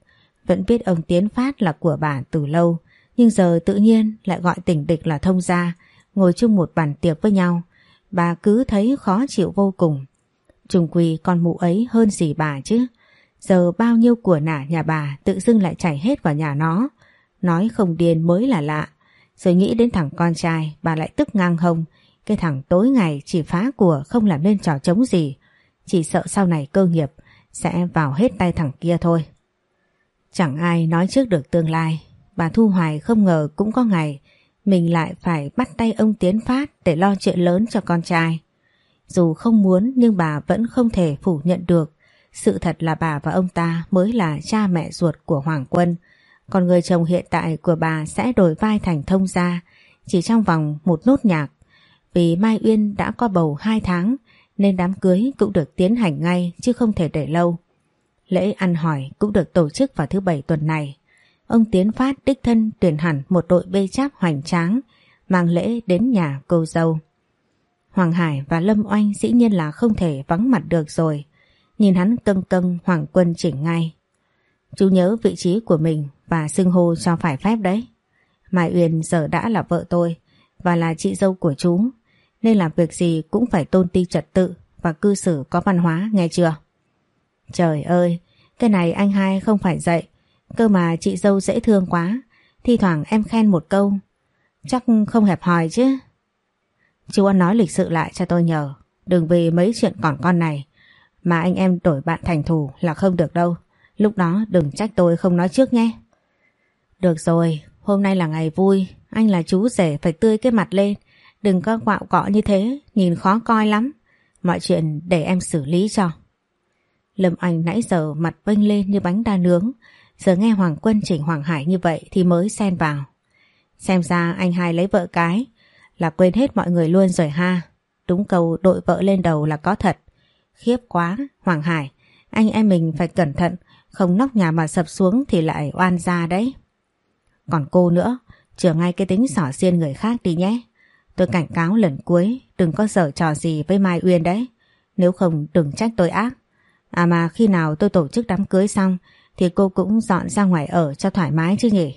Vẫn biết ông Tiến Phát là của bà từ lâu, nhưng giờ tự nhiên lại gọi tỉnh địch là thông gia, ngồi chung một bàn tiệc với nhau. Bà cứ thấy khó chịu vô cùng. Trùng quỳ con mụ ấy hơn gì bà chứ. Giờ bao nhiêu của nả nhà bà tự dưng lại chảy hết vào nhà nó. Nói không điên mới là lạ. Rồi nghĩ đến thằng con trai bà lại tức ngang hông. Cái thằng tối ngày chỉ phá của, không làm nên trò chống gì. Chỉ sợ sau này cơ nghiệp sẽ vào hết tay thằng kia thôi. Chẳng ai nói trước được tương lai. Bà Thu Hoài không ngờ cũng có ngày mình lại phải bắt tay ông Tiến Phát để lo chuyện lớn cho con trai. Dù không muốn, nhưng bà vẫn không thể phủ nhận được sự thật là bà và ông ta mới là cha mẹ ruột của Hoàng Quân. Còn người chồng hiện tại của bà sẽ đổi vai thành thông gia chỉ trong vòng một nốt nhạc. Vì Mai Uyên đã có bầu 2 tháng, nên đám cưới cũng được tiến hành ngay, chứ không thể để lâu. Lễ ăn hỏi cũng được tổ chức vào thứ bảy tuần này. Ông Tiến Phát đích thân tuyển hẳn một đội bê cháp hoành tráng, mang lễ đến nhà cô dâu. Hoàng Hải và Lâm Oanh dĩ nhiên là không thể vắng mặt được rồi. Nhìn hắn cân cân Hoàng Quân chỉnh ngay. Chú nhớ vị trí của mình và xưng hô cho phải phép đấy. Mai Uyên giờ đã là vợ tôi và là chị dâu của chú nên làm việc gì cũng phải tôn ti trật tự và cư xử có văn hóa nghe chưa? Trời ơi, cái này anh hai không phải dạy cơ mà chị dâu dễ thương quá thi thoảng em khen một câu chắc không hẹp hòi chứ. Chú ăn nói lịch sự lại cho tôi nhờ đừng vì mấy chuyện còn con này mà anh em đổi bạn thành thù là không được đâu. Lúc đó đừng trách tôi không nói trước nhé. Được rồi, hôm nay là ngày vui, anh là chú rể phải tươi cái mặt lên. Đừng có quạo cọ như thế, nhìn khó coi lắm. Mọi chuyện để em xử lý cho. Lâm Anh nãy giờ mặt bênh lên như bánh đa nướng. Giờ nghe Hoàng Quân chỉnh Hoàng Hải như vậy thì mới xen vào. Xem ra anh hai lấy vợ cái là quên hết mọi người luôn rồi ha. Đúng câu đội vợ lên đầu là có thật. Khiếp quá, Hoàng Hải, anh em mình phải cẩn thận, không nóc nhà mà sập xuống thì lại oan ra đấy. Còn cô nữa, chừa ngay cái tính xỏ xiên người khác đi nhé. Tôi cảnh cáo lần cuối, đừng có dở trò gì với Mai Uyên đấy. Nếu không đừng trách tôi ác. À mà khi nào tôi tổ chức đám cưới xong thì cô cũng dọn ra ngoài ở cho thoải mái chứ nhỉ?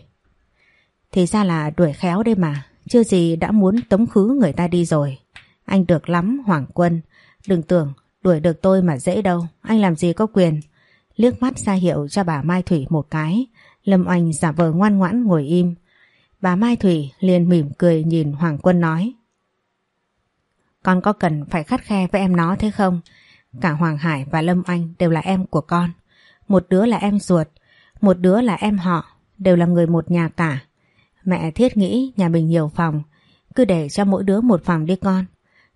Thì ra là đuổi khéo đây mà, chưa gì đã muốn tống khứ người ta đi rồi. Anh được lắm Hoàng Quân, đừng tưởng Đuổi được tôi mà dễ đâu, anh làm gì có quyền. Liếc mắt ra hiệu cho bà Mai Thủy một cái, Lâm Oanh giả vờ ngoan ngoãn ngồi im. Bà Mai Thủy liền mỉm cười nhìn Hoàng Quân nói. Con có cần phải khắt khe với em nó thế không? Cả Hoàng Hải và Lâm Anh đều là em của con. Một đứa là em ruột, một đứa là em họ, đều là người một nhà cả. Mẹ thiết nghĩ nhà mình nhiều phòng, cứ để cho mỗi đứa một phòng đi con.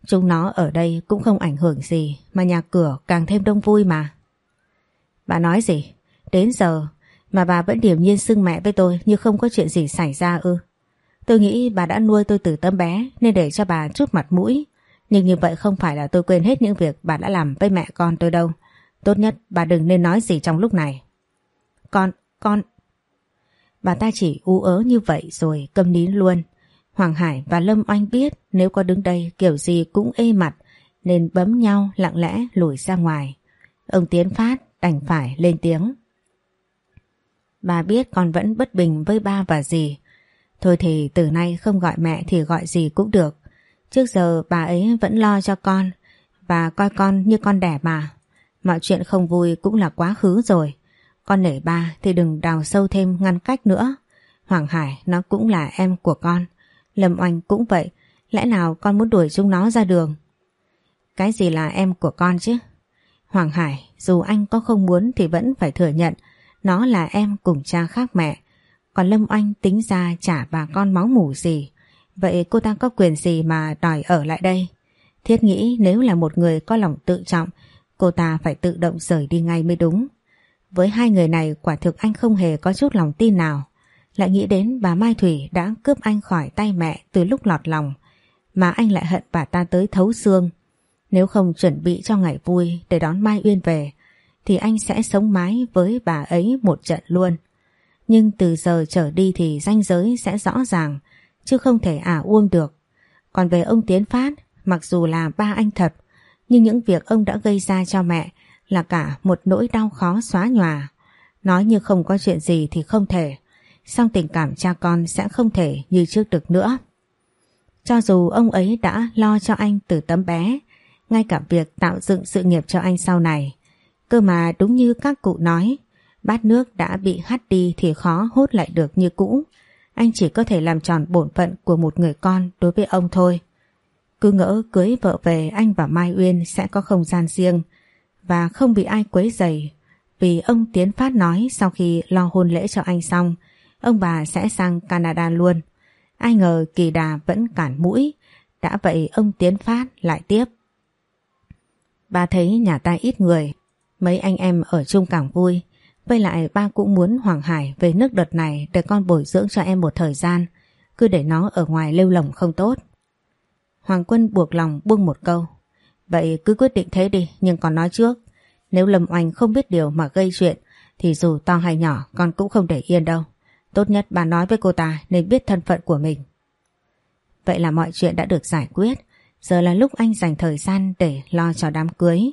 Chúng nó ở đây cũng không ảnh hưởng gì mà nhà cửa càng thêm đông vui mà. Bà nói gì? Đến giờ mà bà vẫn điềm nhiên xưng mẹ với tôi như không có chuyện gì xảy ra ư. Tôi nghĩ bà đã nuôi tôi từ tấm bé nên để cho bà chút mặt mũi. Nhưng như vậy không phải là tôi quên hết những việc bà đã làm với mẹ con tôi đâu. Tốt nhất bà đừng nên nói gì trong lúc này. Con, con... Bà ta chỉ u ớ như vậy rồi câm nín luôn. Hoàng Hải và Lâm Oanh biết nếu có đứng đây kiểu gì cũng ê mặt nên bấm nhau lặng lẽ lùi ra ngoài. Ông Tiến Phát đành phải lên tiếng. Bà biết con vẫn bất bình với ba và dì. Thôi thì từ nay không gọi mẹ thì gọi gì cũng được. Trước giờ bà ấy vẫn lo cho con và coi con như con đẻ bà. Mọi chuyện không vui cũng là quá khứ rồi. Con nể ba thì đừng đào sâu thêm ngăn cách nữa. Hoàng Hải nó cũng là em của con. Lâm Oanh cũng vậy, lẽ nào con muốn đuổi chúng nó ra đường? Cái gì là em của con chứ? Hoàng Hải, dù anh có không muốn thì vẫn phải thừa nhận nó là em cùng cha khác mẹ. Còn Lâm Oanh tính ra trả bà con máu mủ gì. Vậy cô ta có quyền gì mà đòi ở lại đây? Thiết nghĩ nếu là một người có lòng tự trọng, cô ta phải tự động rời đi ngay mới đúng. Với hai người này quả thực anh không hề có chút lòng tin nào. Lại nghĩ đến bà Mai Thủy đã cướp anh khỏi tay mẹ từ lúc lọt lòng Mà anh lại hận bà ta tới thấu xương Nếu không chuẩn bị cho ngày vui để đón Mai Uyên về thì anh sẽ sống mái với bà ấy một trận luôn Nhưng từ giờ trở đi thì ranh giới sẽ rõ ràng, chứ không thể ả uông được. Còn về ông Tiến Phát, mặc dù là ba anh thật, nhưng những việc ông đã gây ra cho mẹ là cả một nỗi đau khó xóa nhòa. Nói như không có chuyện gì thì không thể, song tình cảm cha con sẽ không thể như trước được nữa. Cho dù ông ấy đã lo cho anh từ tấm bé, ngay cả việc tạo dựng sự nghiệp cho anh sau này. Cơ mà đúng như các cụ nói, bát nước đã bị hắt đi thì khó hốt lại được như cũ. Anh chỉ có thể làm tròn bổn phận của một người con đối với ông thôi. Cứ ngỡ cưới vợ về anh và Mai Uyên sẽ có không gian riêng và không bị ai quấy rầy vì ông Tiến Phát nói sau khi lo hôn lễ cho anh xong ông bà sẽ sang Canada luôn. Ai ngờ kỳ đà vẫn cản mũi đã vậy ông Tiến Phát lại tiếp. bà thấy nhà ta ít người mấy anh em ở chung càng vui với lại ba cũng muốn Hoàng Hải về nước đợt này để con bồi dưỡng cho em một thời gian cứ để nó ở ngoài lêu lồng không tốt. Hoàng Quân buộc lòng buông một câu. Vậy cứ quyết định thế đi, nhưng còn nói trước. Nếu Lâm Oanh không biết điều mà gây chuyện, thì dù to hay nhỏ, con cũng không để yên đâu. Tốt nhất bà nói với cô ta nên biết thân phận của mình. Vậy là mọi chuyện đã được giải quyết. Giờ là lúc anh dành thời gian để lo cho đám cưới.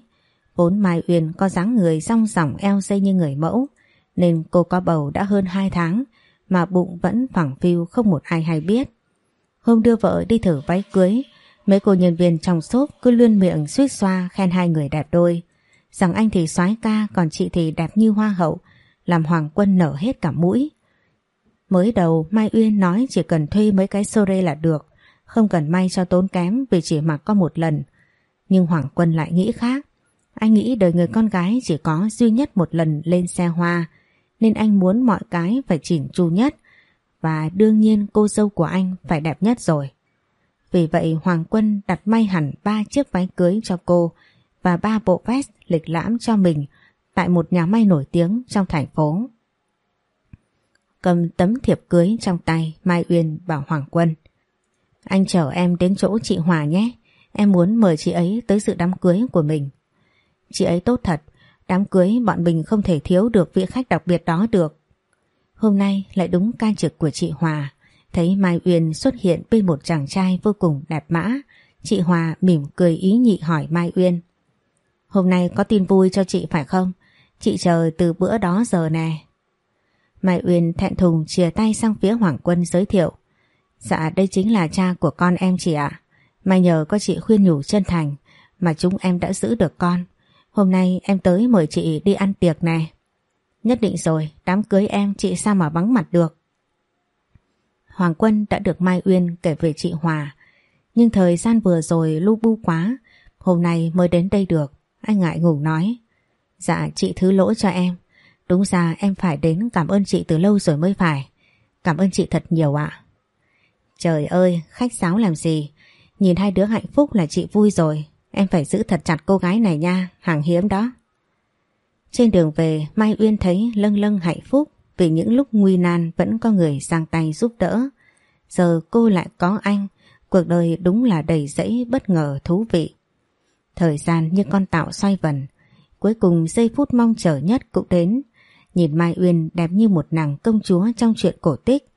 Vốn Mai Uyên có dáng người rong ròng eo dây như người mẫu nên cô có bầu đã hơn 2 tháng mà bụng vẫn phẳng phiu không một ai hay biết. Hôm đưa vợ đi thử váy cưới Mấy cô nhân viên trong shop cứ lươn miệng suýt xoa khen hai người đẹp đôi. Rằng anh thì soái ca còn chị thì đẹp như hoa hậu, làm Hoàng Quân nở hết cả mũi. Mới đầu Mai Uyên nói chỉ cần thuê mấy cái sore là được, không cần may cho tốn kém vì chỉ mặc có một lần. Nhưng Hoàng Quân lại nghĩ khác. Anh nghĩ đời người con gái chỉ có duy nhất một lần lên xe hoa, nên anh muốn mọi cái phải chỉnh chu nhất. Và đương nhiên cô dâu của anh phải đẹp nhất rồi. Vì vậy Hoàng Quân đặt may hẳn ba chiếc váy cưới cho cô và ba bộ vest lịch lãm cho mình tại một nhà may nổi tiếng trong thành phố. Cầm tấm thiệp cưới trong tay Mai Uyên bảo Hoàng Quân. Anh chở em đến chỗ chị Hòa nhé. Em muốn mời chị ấy tới dự đám cưới của mình. Chị ấy tốt thật. Đám cưới bọn mình không thể thiếu được vị khách đặc biệt đó được. Hôm nay lại đúng ca trực của chị Hòa. Thấy Mai Uyên xuất hiện bên một chàng trai vô cùng đẹp mã, chị Hòa mỉm cười ý nhị hỏi Mai Uyên. Hôm nay có tin vui cho chị phải không? Chị chờ từ bữa đó giờ nè. Mai Uyên thẹn thùng chia tay sang phía Hoàng Quân giới thiệu. Dạ đây chính là cha của con em chị ạ. Mai nhờ có chị khuyên nhủ chân thành mà chúng em đã giữ được con. Hôm nay em tới mời chị đi ăn tiệc nè. Nhất định rồi, đám cưới em chị sao mà vắng mặt được. Hoàng Quân đã được Mai Uyên kể về chị Hòa. Nhưng thời gian vừa rồi lu bu quá, hôm nay mới đến đây được. Anh ngại ngủ nói. Dạ chị thứ lỗi cho em. Đúng ra em phải đến cảm ơn chị từ lâu rồi mới phải. Cảm ơn chị thật nhiều ạ. Trời ơi, khách sáo làm gì? Nhìn hai đứa hạnh phúc là chị vui rồi. Em phải giữ thật chặt cô gái này nha, hàng hiếm đó. Trên đường về, Mai Uyên thấy lâng lâng hạnh phúc vì những lúc nguy nan vẫn có người sang tay giúp đỡ. Giờ cô lại có anh, cuộc đời đúng là đầy rẫy bất ngờ thú vị. Thời gian như con tạo xoay vần, cuối cùng giây phút mong chờ nhất cũng đến. Nhìn Mai Uyên đẹp như một nàng công chúa trong chuyện cổ tích,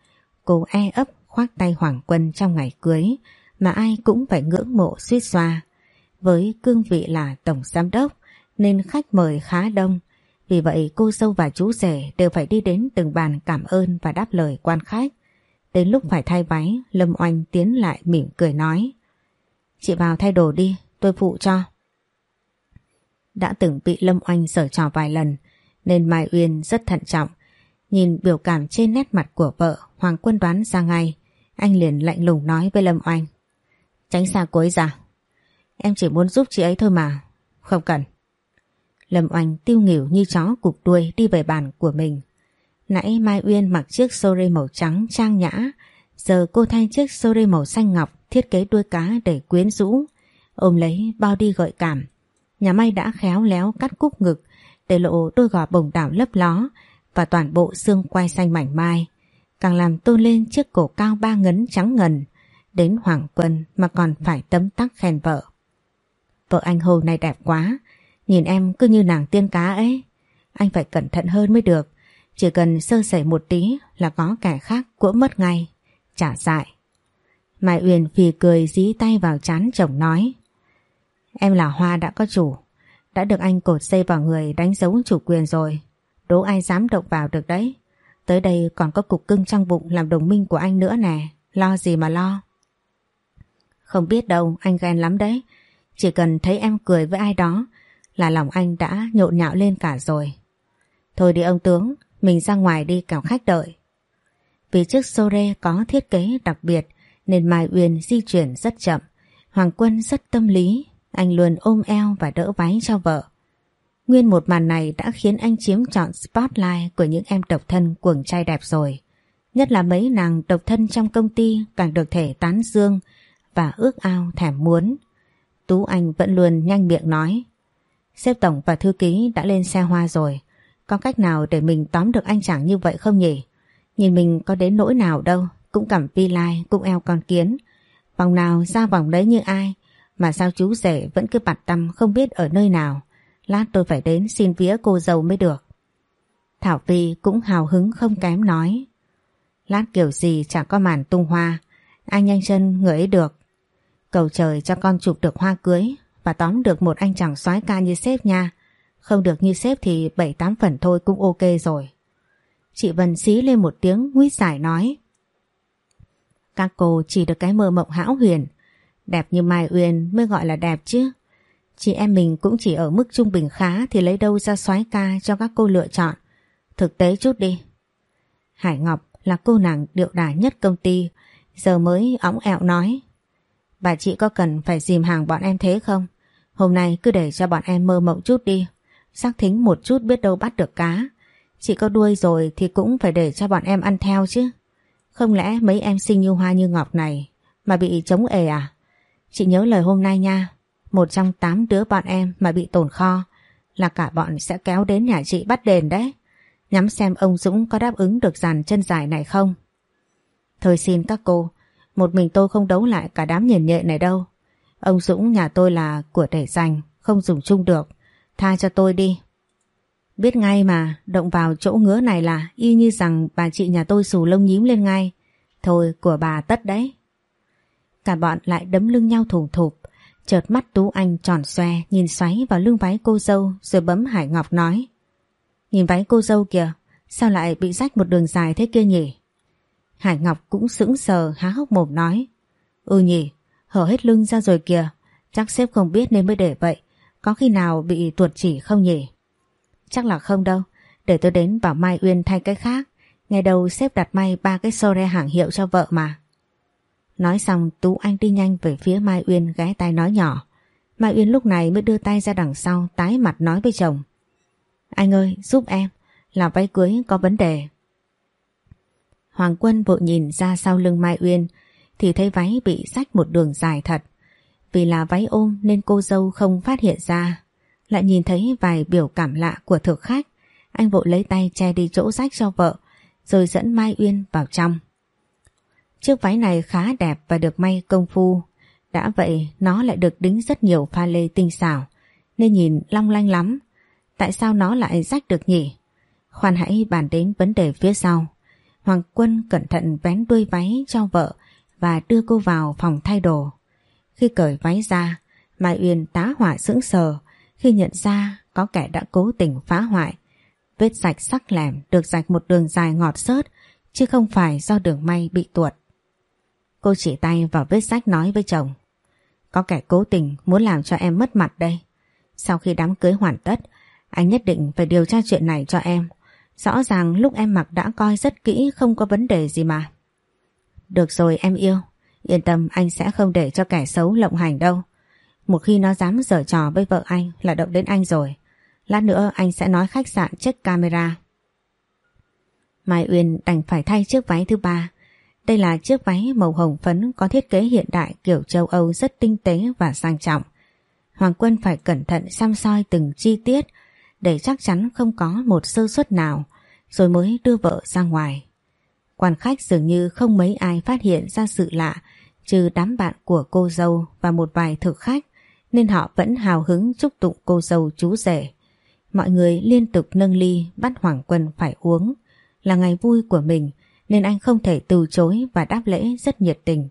cô e ấp khoác tay Hoàng Quân trong ngày cưới mà ai cũng phải ngưỡng mộ suýt xoa. Với cương vị là tổng giám đốc nên khách mời khá đông, vì vậy cô dâu và chú rể đều phải đi đến từng bàn cảm ơn và đáp lời quan khách. Đến lúc phải thay váy, Lâm Oanh tiến lại mỉm cười nói. Chị vào thay đồ đi, tôi phụ cho. Đã từng bị Lâm Oanh sở trò vài lần, nên Mai Uyên rất thận trọng. Nhìn biểu cảm trên nét mặt của vợ, Hoàng Quân đoán ra ngay. Anh liền lạnh lùng nói với Lâm Oanh. Tránh xa cô ấy ra. Em chỉ muốn giúp chị ấy thôi mà. Không cần. Lâm Oanh tiêu nghỉu như chó cục đuôi đi về bàn của mình. Nãy Mai Uyên mặc chiếc sore màu trắng trang nhã, giờ cô thay chiếc sore màu xanh ngọc thiết kế đuôi cá để quyến rũ, ôm lấy bao đi gợi cảm. Nhà may đã khéo léo cắt cúc ngực để lộ đôi gò bồng đảo lấp ló và toàn bộ xương quai xanh mảnh mai, càng làm tôn lên chiếc cổ cao ba ngấn trắng ngần, đến Hoàng Quân mà còn phải tấm tắc khen vợ. Vợ anh hôm này đẹp quá, Nhìn em cứ như nàng tiên cá ấy. Anh phải cẩn thận hơn mới được. Chỉ cần sơ sẩy một tí là có kẻ khác cũa mất ngay. Trả dại. Mai Uyên phì cười dí tay vào chán chồng nói. Em là Hoa đã có chủ. Đã được anh cột dây vào người đánh dấu chủ quyền rồi. Đố ai dám động vào được đấy. Tới đây còn có cục cưng trong bụng làm đồng minh của anh nữa nè. Lo gì mà lo. Không biết đâu, anh ghen lắm đấy. Chỉ cần thấy em cười với ai đó là lòng anh đã nhộn nhạo lên cả rồi. Thôi đi ông tướng, mình ra ngoài đi kẻo khách đợi. Vì chiếc Sore có thiết kế đặc biệt nên Mai Uyên di chuyển rất chậm. Hoàng Quân rất tâm lý, anh luôn ôm eo và đỡ váy cho vợ. Nguyên một màn này đã khiến anh chiếm trọn spotlight của những em độc thân cuồng trai đẹp rồi. Nhất là mấy nàng độc thân trong công ty càng được thể tán dương và ước ao thèm muốn. Tú Anh vẫn luôn nhanh miệng nói. Sếp tổng và thư ký đã lên xe hoa rồi. Có cách nào để mình tóm được anh chàng như vậy không nhỉ? Nhìn mình có đến nỗi nào đâu, cũng cầm vi lai, cũng eo con kiến. Vòng nào ra vòng đấy như ai, mà sao chú rể vẫn cứ bặt tâm không biết ở nơi nào. Lát tôi phải đến xin vía cô dâu mới được. Thảo Vi cũng hào hứng không kém nói. Lát kiểu gì chẳng có màn tung hoa, anh nhanh chân người ấy được. Cầu trời cho con chụp được hoa cưới và tóm được một anh chàng soái ca như sếp nha. Không được như sếp thì 7-8 phần thôi cũng ok rồi. Chị Vân xí lên một tiếng nguýt giải nói. Các cô chỉ được cái mơ mộng hão huyền. Đẹp như Mai Uyên mới gọi là đẹp chứ. Chị em mình cũng chỉ ở mức trung bình khá thì lấy đâu ra soái ca cho các cô lựa chọn. Thực tế chút đi. Hải Ngọc là cô nàng điệu đà nhất công ty, giờ mới ống ẹo nói. Bà chị có cần phải dìm hàng bọn em thế không? Hôm nay cứ để cho bọn em mơ mộng chút đi. Xác thính một chút biết đâu bắt được cá. Chị có đuôi rồi thì cũng phải để cho bọn em ăn theo chứ. Không lẽ mấy em sinh như hoa như ngọc này mà bị chống ề à? Chị nhớ lời hôm nay nha. Một trong tám đứa bọn em mà bị tổn kho là cả bọn sẽ kéo đến nhà chị bắt đền đấy. Nhắm xem ông Dũng có đáp ứng được dàn chân dài này không. Thôi xin các cô, một mình tôi không đấu lại cả đám nhiệt nhệ này đâu. Ông Dũng nhà tôi là của để dành, không dùng chung được. Tha cho tôi đi. Biết ngay mà, động vào chỗ ngứa này là y như rằng bà chị nhà tôi xù lông nhím lên ngay. Thôi, của bà tất đấy. Cả bọn lại đấm lưng nhau thủng thụp. Chợt mắt Tú Anh tròn xoe nhìn xoáy vào lưng váy cô dâu rồi bấm Hải Ngọc nói. Nhìn váy cô dâu kìa, sao lại bị rách một đường dài thế kia nhỉ? Hải Ngọc cũng sững sờ há hốc mồm nói. Ừ nhỉ, hở hết lưng ra rồi kìa, chắc sếp không biết nên mới để vậy. Có khi nào bị tuột chỉ không nhỉ? Chắc là không đâu, để tôi đến bảo Mai Uyên thay cái khác. Ngày đầu sếp đặt may ba cái sore hàng hiệu cho vợ mà. Nói xong Tú Anh đi nhanh về phía Mai Uyên ghé tay nói nhỏ. Mai Uyên lúc này mới đưa tay ra đằng sau tái mặt nói với chồng. Anh ơi giúp em, là váy cưới có vấn đề. Hoàng Quân vội nhìn ra sau lưng Mai Uyên, thì thấy váy bị rách một đường dài thật. Vì là váy ôm nên cô dâu không phát hiện ra. Lại nhìn thấy vài biểu cảm lạ của thực khách. Anh vội lấy tay che đi chỗ rách cho vợ, rồi dẫn Mai Uyên vào trong. Chiếc váy này khá đẹp và được may công phu. Đã vậy, nó lại được đính rất nhiều pha lê tinh xảo, nên nhìn long lanh lắm. Tại sao nó lại rách được nhỉ? Khoan hãy bàn đến vấn đề phía sau. Hoàng Quân cẩn thận vén đuôi váy cho vợ và đưa cô vào phòng thay đồ. Khi cởi váy ra, Mai Uyên tá hỏa sững sờ khi nhận ra có kẻ đã cố tình phá hoại. Vết sạch sắc lẻm được rạch một đường dài ngọt sớt chứ không phải do đường may bị tuột. Cô chỉ tay vào vết sách nói với chồng. Có kẻ cố tình muốn làm cho em mất mặt đây. Sau khi đám cưới hoàn tất, anh nhất định phải điều tra chuyện này cho em. Rõ ràng lúc em mặc đã coi rất kỹ không có vấn đề gì mà. Được rồi em yêu, yên tâm anh sẽ không để cho kẻ xấu lộng hành đâu. Một khi nó dám giở trò với vợ anh là động đến anh rồi. Lát nữa anh sẽ nói khách sạn check camera. Mai Uyên đành phải thay chiếc váy thứ ba. Đây là chiếc váy màu hồng phấn có thiết kế hiện đại kiểu châu Âu rất tinh tế và sang trọng. Hoàng Quân phải cẩn thận xăm soi từng chi tiết để chắc chắn không có một sơ suất nào, rồi mới đưa vợ ra ngoài. Quan khách dường như không mấy ai phát hiện ra sự lạ, trừ đám bạn của cô dâu và một vài thực khách, nên họ vẫn hào hứng chúc tụng cô dâu chú rể. Mọi người liên tục nâng ly, bắt Hoàng Quân phải uống là ngày vui của mình, nên anh không thể từ chối và đáp lễ rất nhiệt tình.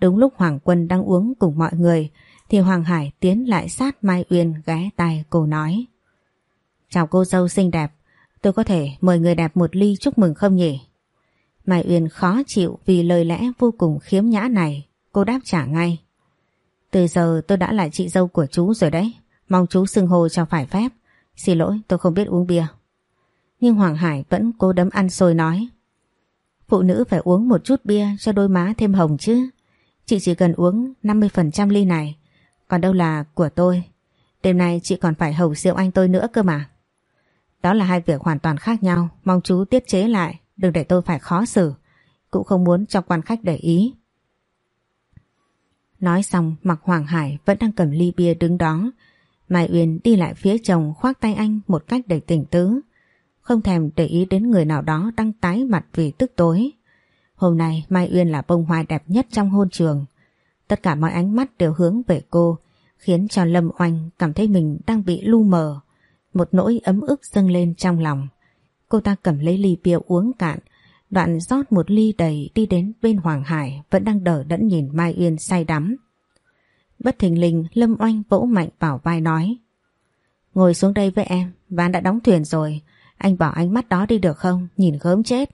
Đúng lúc Hoàng Quân đang uống cùng mọi người, thì Hoàng Hải tiến lại sát Mai Uyên ghé tai cô nói Chào cô dâu xinh đẹp, tôi có thể mời người đẹp một ly chúc mừng không nhỉ? Mai Uyên khó chịu vì lời lẽ vô cùng khiếm nhã này, cô đáp trả ngay. Từ giờ tôi đã là chị dâu của chú rồi đấy, mong chú xưng hô cho phải phép. Xin lỗi tôi không biết uống bia. Nhưng Hoàng Hải vẫn cố đấm ăn xôi nói Phụ nữ phải uống một chút bia cho đôi má thêm hồng chứ. Chị chỉ cần uống 50% ly này, còn đâu là của tôi. Đêm nay chị còn phải hầu rượu anh tôi nữa cơ mà. Đó là hai việc hoàn toàn khác nhau, mong chú tiết chế lại, đừng để tôi phải khó xử. Cũng không muốn cho quan khách để ý. Nói xong mặc Hoàng Hải vẫn đang cầm ly bia đứng đó. Mai Uyên đi lại phía chồng khoác tay anh một cách đầy tỉnh tứ. Không thèm để ý đến người nào đó đang tái mặt vì tức tối. Hôm nay Mai Uyên là bông hoa đẹp nhất trong hôn trường. Tất cả mọi ánh mắt đều hướng về cô, khiến cho Lâm Oanh cảm thấy mình đang bị lu mờ. Một nỗi ấm ức dâng lên trong lòng. Cô ta cầm lấy ly bia uống cạn, đoạn rót một ly đầy đi đến bên Hoàng Hải vẫn đang đỡ đẫn nhìn Mai Uyên say đắm. Bất thình lình Lâm Oanh vỗ mạnh vào vai nói Ngồi xuống đây với em, ván đã đóng thuyền rồi, anh bỏ ánh mắt đó đi được không, nhìn gớm chết.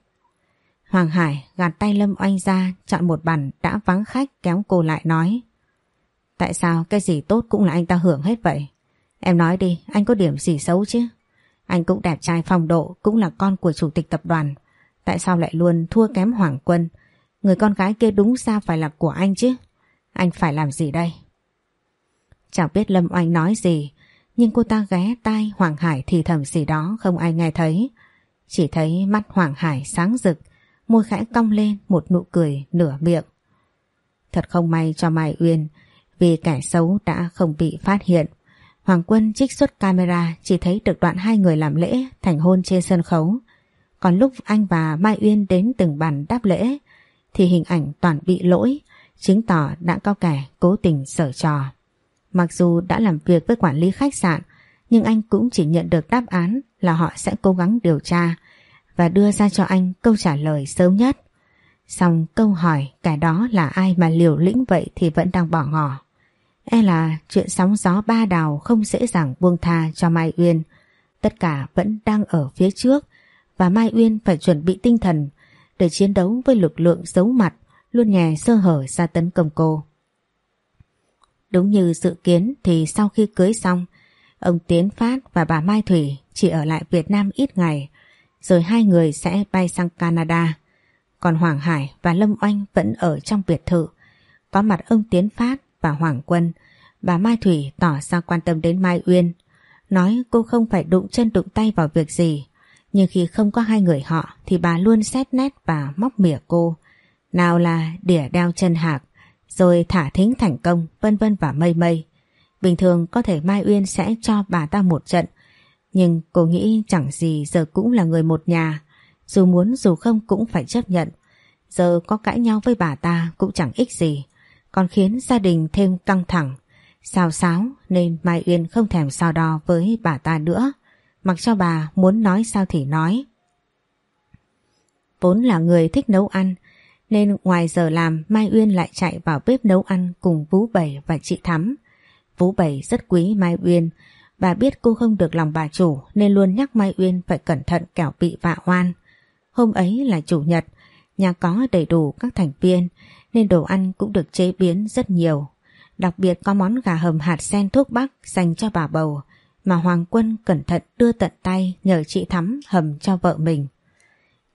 Hoàng Hải gạt tay Lâm Oanh ra chọn một bàn đã vắng khách kéo cô lại nói Tại sao cái gì tốt cũng là anh ta hưởng hết vậy? Em nói đi, anh có điểm gì xấu chứ? Anh cũng đẹp trai phong độ, cũng là con của chủ tịch tập đoàn. Tại sao lại luôn thua kém Hoàng Quân? Người con gái kia đúng ra phải là của anh chứ? Anh phải làm gì đây? Chẳng biết Lâm Oanh nói gì, nhưng cô ta ghé tai Hoàng Hải thì thầm gì đó không ai nghe thấy. Chỉ thấy mắt Hoàng Hải sáng rực, môi khẽ cong lên một nụ cười nửa miệng. Thật không may cho Mai Uyên vì kẻ xấu đã không bị phát hiện. Hoàng Quân trích xuất camera chỉ thấy được đoạn hai người làm lễ thành hôn trên sân khấu. Còn lúc anh và Mai Uyên đến từng bàn đáp lễ thì hình ảnh toàn bị lỗi, chứng tỏ đã có kẻ cố tình sở trò. Mặc dù đã làm việc với quản lý khách sạn nhưng anh cũng chỉ nhận được đáp án là họ sẽ cố gắng điều tra và đưa ra cho anh câu trả lời sớm nhất. Xong câu hỏi kẻ đó là ai mà liều lĩnh vậy thì vẫn đang bỏ ngỏ. E là chuyện sóng gió ba đào không dễ dàng buông tha cho Mai Uyên. Tất cả vẫn đang ở phía trước và Mai Uyên phải chuẩn bị tinh thần để chiến đấu với lực lượng giấu mặt luôn nhè sơ hở ra tấn công cô. Đúng như dự kiến thì sau khi cưới xong, ông Tiến Phát và bà Mai Thủy chỉ ở lại Việt Nam ít ngày rồi hai người sẽ bay sang Canada. Còn Hoàng Hải và Lâm Oanh vẫn ở trong biệt thự. Có mặt ông Tiến Phát và Hoàng Quân, bà Mai Thủy tỏ ra quan tâm đến Mai Uyên. Nói cô không phải đụng chân đụng tay vào việc gì. Nhưng khi không có hai người họ thì bà luôn xét nét và móc mỉa cô. Nào là đỉa đeo chân hạc, rồi thả thính thành công, vân vân và mây mây. Bình thường có thể Mai Uyên sẽ cho bà ta một trận nhưng cô nghĩ chẳng gì giờ cũng là người một nhà Dù muốn dù không cũng phải chấp nhận Giờ có cãi nhau với bà ta cũng chẳng ích gì còn khiến gia đình thêm căng thẳng. Xào xáo nên Mai Uyên không thèm so đo với bà ta nữa Mặc cho bà muốn nói sao thì nói. Vốn là người thích nấu ăn Nên ngoài giờ làm Mai Uyên lại chạy vào bếp nấu ăn cùng Vũ Bảy và chị Thắm. Vũ Bảy rất quý Mai Uyên. Bà biết cô không được lòng bà chủ nên luôn nhắc Mai Uyên phải cẩn thận kẻo bị vạ oan. Hôm ấy là chủ nhật, nhà có đầy đủ các thành viên nên đồ ăn cũng được chế biến rất nhiều. Đặc biệt có món gà hầm hạt sen thuốc bắc dành cho bà bầu, mà Hoàng Quân cẩn thận đưa tận tay nhờ chị Thắm hầm cho vợ mình.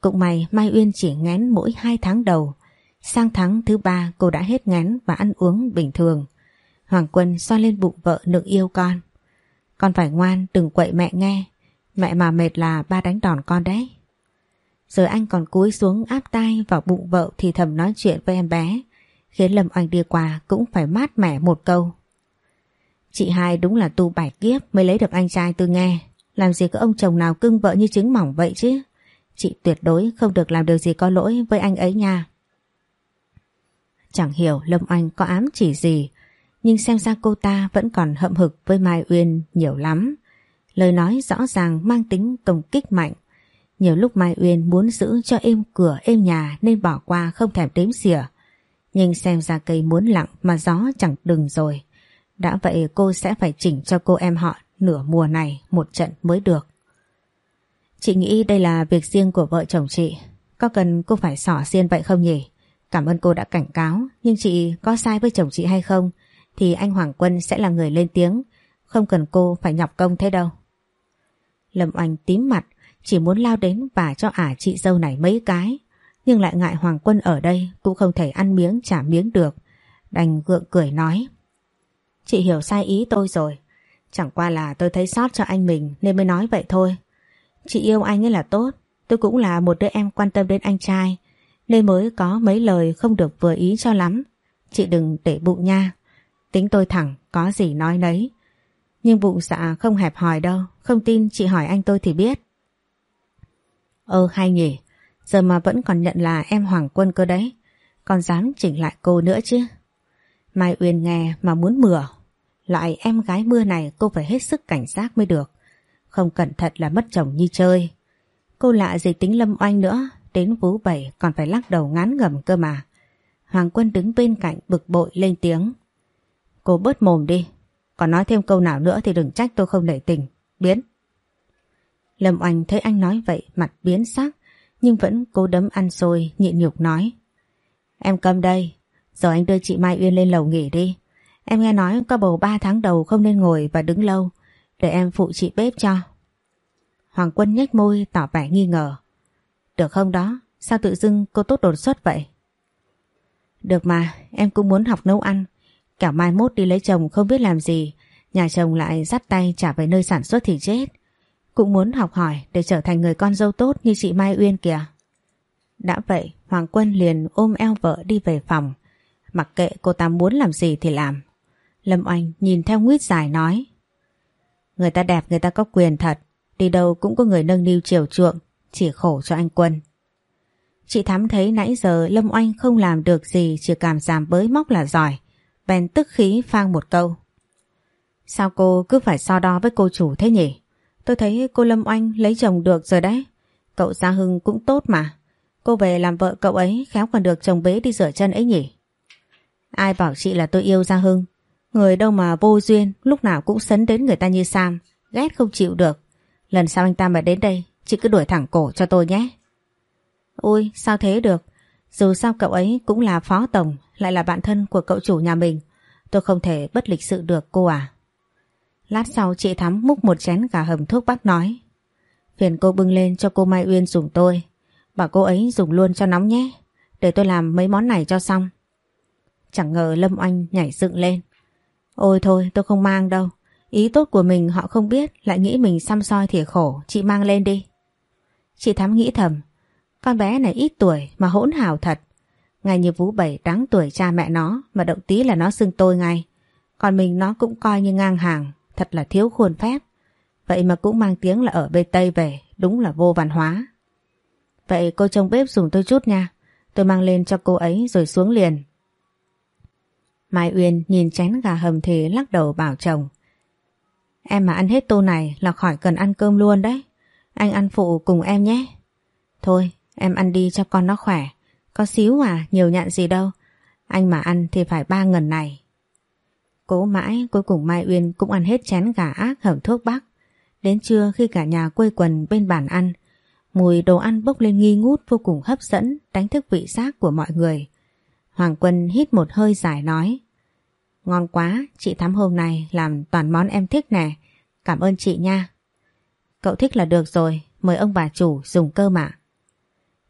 Cũng may Mai Uyên chỉ ngén mỗi hai tháng đầu. Sang tháng thứ ba, cô đã hết ngén và ăn uống bình thường. Hoàng Quân xoa lên bụng vợ nựng yêu con. Con phải ngoan, đừng quậy mẹ nghe Mẹ mà mệt là ba đánh đòn con đấy rồi anh còn cúi xuống áp tay vào bụng vợ thì thầm nói chuyện với em bé, Khiến Lâm Oanh đi qua cũng phải mát mẻ một câu Chị hai đúng là tu bài kiếp mới lấy được anh trai tư nghe Làm gì có ông chồng nào cưng vợ như trứng mỏng vậy chứ Chị tuyệt đối không được làm điều gì có lỗi với anh ấy nha Chẳng hiểu Lâm Oanh có ám chỉ gì, nhưng xem ra cô ta vẫn còn hậm hực với Mai Uyên nhiều lắm. Lời nói rõ ràng mang tính công kích mạnh. Nhiều lúc Mai Uyên muốn giữ cho êm cửa êm nhà nên bỏ qua không thèm đếm xỉa. Nhưng xem ra cây muốn lặng mà gió chẳng đừng rồi. Đã vậy cô sẽ phải chỉnh cho cô em họ nửa mùa này một trận mới được. Chị nghĩ đây là việc riêng của vợ chồng chị. Có cần cô phải xỏ xiên vậy không nhỉ? Cảm ơn cô đã cảnh cáo, nhưng chị có sai với chồng chị hay không thì anh Hoàng Quân sẽ là người lên tiếng, không cần cô phải nhọc công thế đâu. Lâm Oanh tím mặt, chỉ muốn lao đến và cho ả chị dâu này mấy cái, nhưng lại ngại Hoàng Quân ở đây cũng không thể ăn miếng trả miếng được. Đành gượng cười nói. Chị hiểu sai ý tôi rồi, chẳng qua là tôi thấy sót cho anh mình nên mới nói vậy thôi. Chị yêu anh ấy là tốt, tôi cũng là một đứa em quan tâm đến anh trai, nên mới có mấy lời không được vừa ý cho lắm. Chị đừng để bụng nha. Tính tôi thẳng, có gì nói nấy. Nhưng bụng dạ không hẹp hòi đâu, không tin chị hỏi anh tôi thì biết. Ơ hay nhỉ, giờ mà vẫn còn nhận là em Hoàng Quân cơ đấy, còn dám chỉnh lại cô nữa chứ. Mai Uyên nghe mà muốn mửa, lại em gái mưa này cô phải hết sức cảnh giác mới được. Không cẩn thận là mất chồng như chơi. Cô lạ gì tính lâm oanh nữa, đến vú bảy còn phải lắc đầu ngán ngầm cơ mà. Hoàng Quân đứng bên cạnh bực bội lên tiếng. Cô bớt mồm đi, còn nói thêm câu nào nữa thì đừng trách tôi không nể tình. Biến. Lâm Oanh thấy anh nói vậy mặt biến sắc nhưng vẫn cố đấm ăn xôi nhịn nhục nói. Em cầm đây, giờ anh đưa chị Mai Uyên lên lầu nghỉ đi. Em nghe nói có bầu 3 tháng đầu không nên ngồi và đứng lâu để em phụ chị bếp cho. Hoàng Quân nhếch môi tỏ vẻ nghi ngờ. Được không đó? Sao tự dưng cô tốt đột xuất vậy? Được mà, em cũng muốn học nấu ăn. Kẻo mai mốt đi lấy chồng không biết làm gì, nhà chồng lại dắt tay trả về nơi sản xuất thì chết. Cũng muốn học hỏi để trở thành người con dâu tốt như chị Mai Uyên kìa. Đã vậy, Hoàng Quân liền ôm eo vợ đi về phòng. Mặc kệ cô ta muốn làm gì thì làm. Lâm Oanh nhìn theo nguyết dài nói. Người ta đẹp người ta có quyền thật. Đi đâu cũng có người nâng niu chiều chuộng. Chỉ khổ cho anh Quân. Chị Thắm thấy nãy giờ Lâm Oanh không làm được gì chỉ cảm giảm bới móc là giỏi. Bèn tức khí phang một câu. Sao cô cứ phải so đo với cô chủ thế nhỉ? Tôi thấy cô Lâm Oanh lấy chồng được rồi đấy. Cậu Gia Hưng cũng tốt mà. Cô về làm vợ cậu ấy khéo còn được chồng bế đi rửa chân ấy nhỉ? Ai bảo chị là tôi yêu Gia Hưng? Người đâu mà vô duyên, lúc nào cũng sấn đến người ta như Sam, ghét không chịu được. Lần sau anh ta mà đến đây, chị cứ đuổi thẳng cổ cho tôi nhé. Ôi, sao thế được? Dù sao cậu ấy cũng là phó tổng, lại là bạn thân của cậu chủ nhà mình. Tôi không thể bất lịch sự được cô à. Lát sau chị Thắm múc một chén gà hầm thuốc bắc nói. Phiền cô bưng lên cho cô Mai Uyên dùng tôi. Bảo cô ấy dùng luôn cho nóng nhé. Để tôi làm mấy món này cho xong. Chẳng ngờ Lâm Oanh nhảy dựng lên. Ôi thôi, tôi không mang đâu. Ý tốt của mình họ không biết, lại nghĩ mình xăm soi thì khổ. Chị mang lên đi. Chị Thắm nghĩ thầm. Con bé này ít tuổi mà hỗn hào thật. Ngay như Vũ Bảy đáng tuổi cha mẹ nó mà động tí là nó xưng tôi ngay. Còn mình nó cũng coi như ngang hàng Thật là thiếu khuôn phép. Vậy mà cũng mang tiếng là ở bên Tây về, đúng là vô văn hóa. Vậy cô trông bếp dùng tôi chút nha. Tôi mang lên cho cô ấy rồi xuống liền. Mai Uyên nhìn chén gà hầm thì lắc đầu bảo chồng. Em mà ăn hết tô này là khỏi cần ăn cơm luôn đấy. Anh ăn phụ cùng em nhé. Thôi, em ăn đi cho con nó khỏe. Có xíu à, nhiều nhạn gì đâu. Anh mà ăn thì phải ba ngần này. Cố mãi cuối cùng Mai Uyên cũng ăn hết chén gà ác hầm thuốc bắc. Đến trưa khi cả nhà quây quần bên bàn ăn, mùi đồ ăn bốc lên nghi ngút vô cùng hấp dẫn đánh thức vị giác của mọi người. Hoàng Quân hít một hơi dài nói Ngon quá, chị Thắm hôm nay làm toàn món em thích nè. Cảm ơn chị nha. Cậu thích là được rồi, mời ông bà chủ dùng cơm ạ.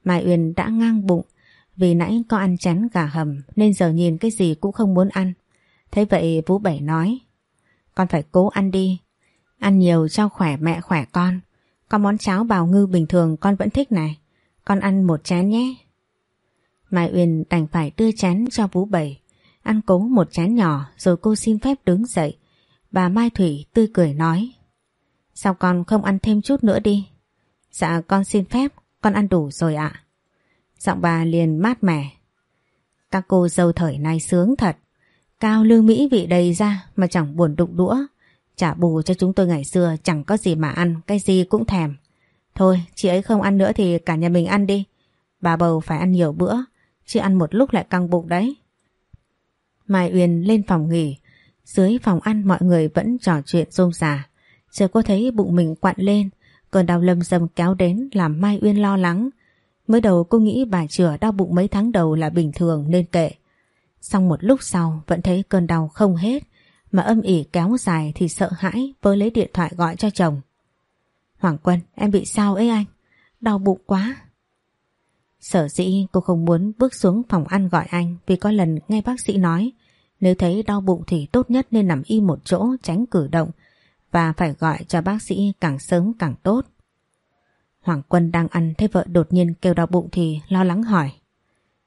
Mai Uyên đã ngang bụng vì nãy có ăn chén gà hầm nên giờ nhìn cái gì cũng không muốn ăn. Thế vậy Vũ Bảy nói, Con phải cố ăn đi. Ăn nhiều cho khỏe mẹ khỏe con. Có món cháo bào ngư bình thường con vẫn thích này. Con ăn một chén nhé. Mai Uyên đành phải đưa chén cho Vũ Bảy, Ăn cố một chén nhỏ Rồi cô xin phép đứng dậy. Bà Mai Thủy tươi cười nói, Sao con không ăn thêm chút nữa đi? Dạ con xin phép. Con ăn đủ rồi ạ. Giọng bà liền mát mẻ, Các cô dâu thời nay sướng thật. Cao lương Mỹ vị đầy ra mà chẳng buồn đụng đũa. Trả bù cho chúng tôi ngày xưa chẳng có gì mà ăn, cái gì cũng thèm. Thôi chị ấy không ăn nữa thì cả nhà mình ăn đi. Bà bầu phải ăn nhiều bữa, chứ ăn một lúc lại căng bụng đấy. Mai Uyên lên phòng nghỉ, dưới phòng ăn mọi người vẫn trò chuyện rôm rả. Chờ cô thấy bụng mình quặn lên, cơn đau lâm dầm kéo đến làm Mai Uyên lo lắng. Mới đầu cô nghĩ bà chữa đau bụng mấy tháng đầu là bình thường nên kệ. Xong một lúc sau vẫn thấy cơn đau không hết, mà âm ỉ kéo dài thì sợ hãi với lấy điện thoại gọi cho chồng. Hoàng Quân, em bị sao ấy anh? Đau bụng quá. Sở dĩ cô không muốn bước xuống phòng ăn gọi anh vì có lần nghe bác sĩ nói nếu thấy đau bụng thì tốt nhất nên nằm im một chỗ tránh cử động và phải gọi cho bác sĩ càng sớm càng tốt. Hoàng Quân đang ăn thấy vợ đột nhiên kêu đau bụng thì lo lắng hỏi.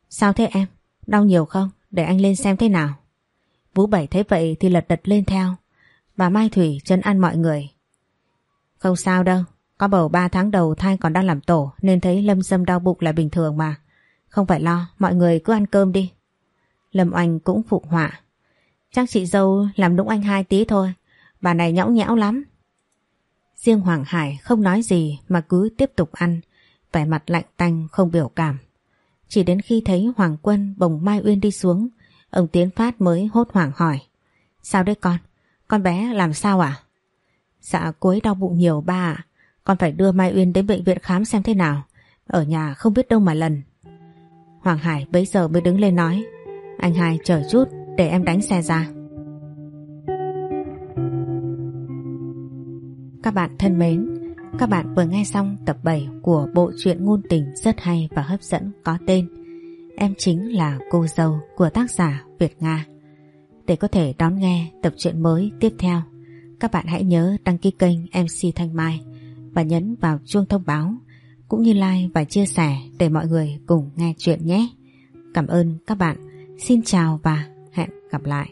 Sao thế em? Đau nhiều không? Để anh lên xem thế nào. Vũ Bảy thấy vậy thì lật đật lên theo. Bà Mai Thủy chân ăn mọi người. Không sao đâu, có bầu 3 tháng đầu thai còn đang làm tổ nên thấy Lâm Dâm đau bụng là bình thường mà. Không phải lo, mọi người cứ ăn cơm đi. Lâm Oanh cũng phụ họa. Chắc chị dâu làm đúng anh hai tí thôi. Bà này nhõng nhẽo lắm. Riêng Hoàng Hải không nói gì mà cứ tiếp tục ăn, vẻ mặt lạnh tanh không biểu cảm. Chỉ đến khi thấy Hoàng Quân bồng Mai Uyên đi xuống, ông Tiến Phát mới hốt hoảng hỏi. Sao đấy con? Con bé làm sao à? Dạ cuối đau bụng nhiều ba ạ. Con phải đưa Mai Uyên đến bệnh viện khám xem thế nào. Ở nhà không biết đâu mà lần. Hoàng Hải bấy giờ mới đứng lên nói. Anh hai chờ chút để em đánh xe ra. Các bạn thân mến, các bạn vừa nghe xong tập 7 của bộ truyện ngôn tình rất hay và hấp dẫn có tên Em chính là cô dâu của tác giả Việt Nga. Để có thể đón nghe tập truyện mới tiếp theo, các bạn hãy nhớ đăng ký kênh MC Thanh Mai và nhấn vào chuông thông báo cũng như like và chia sẻ để mọi người cùng nghe chuyện nhé. Cảm ơn các bạn. Xin chào và hẹn gặp lại.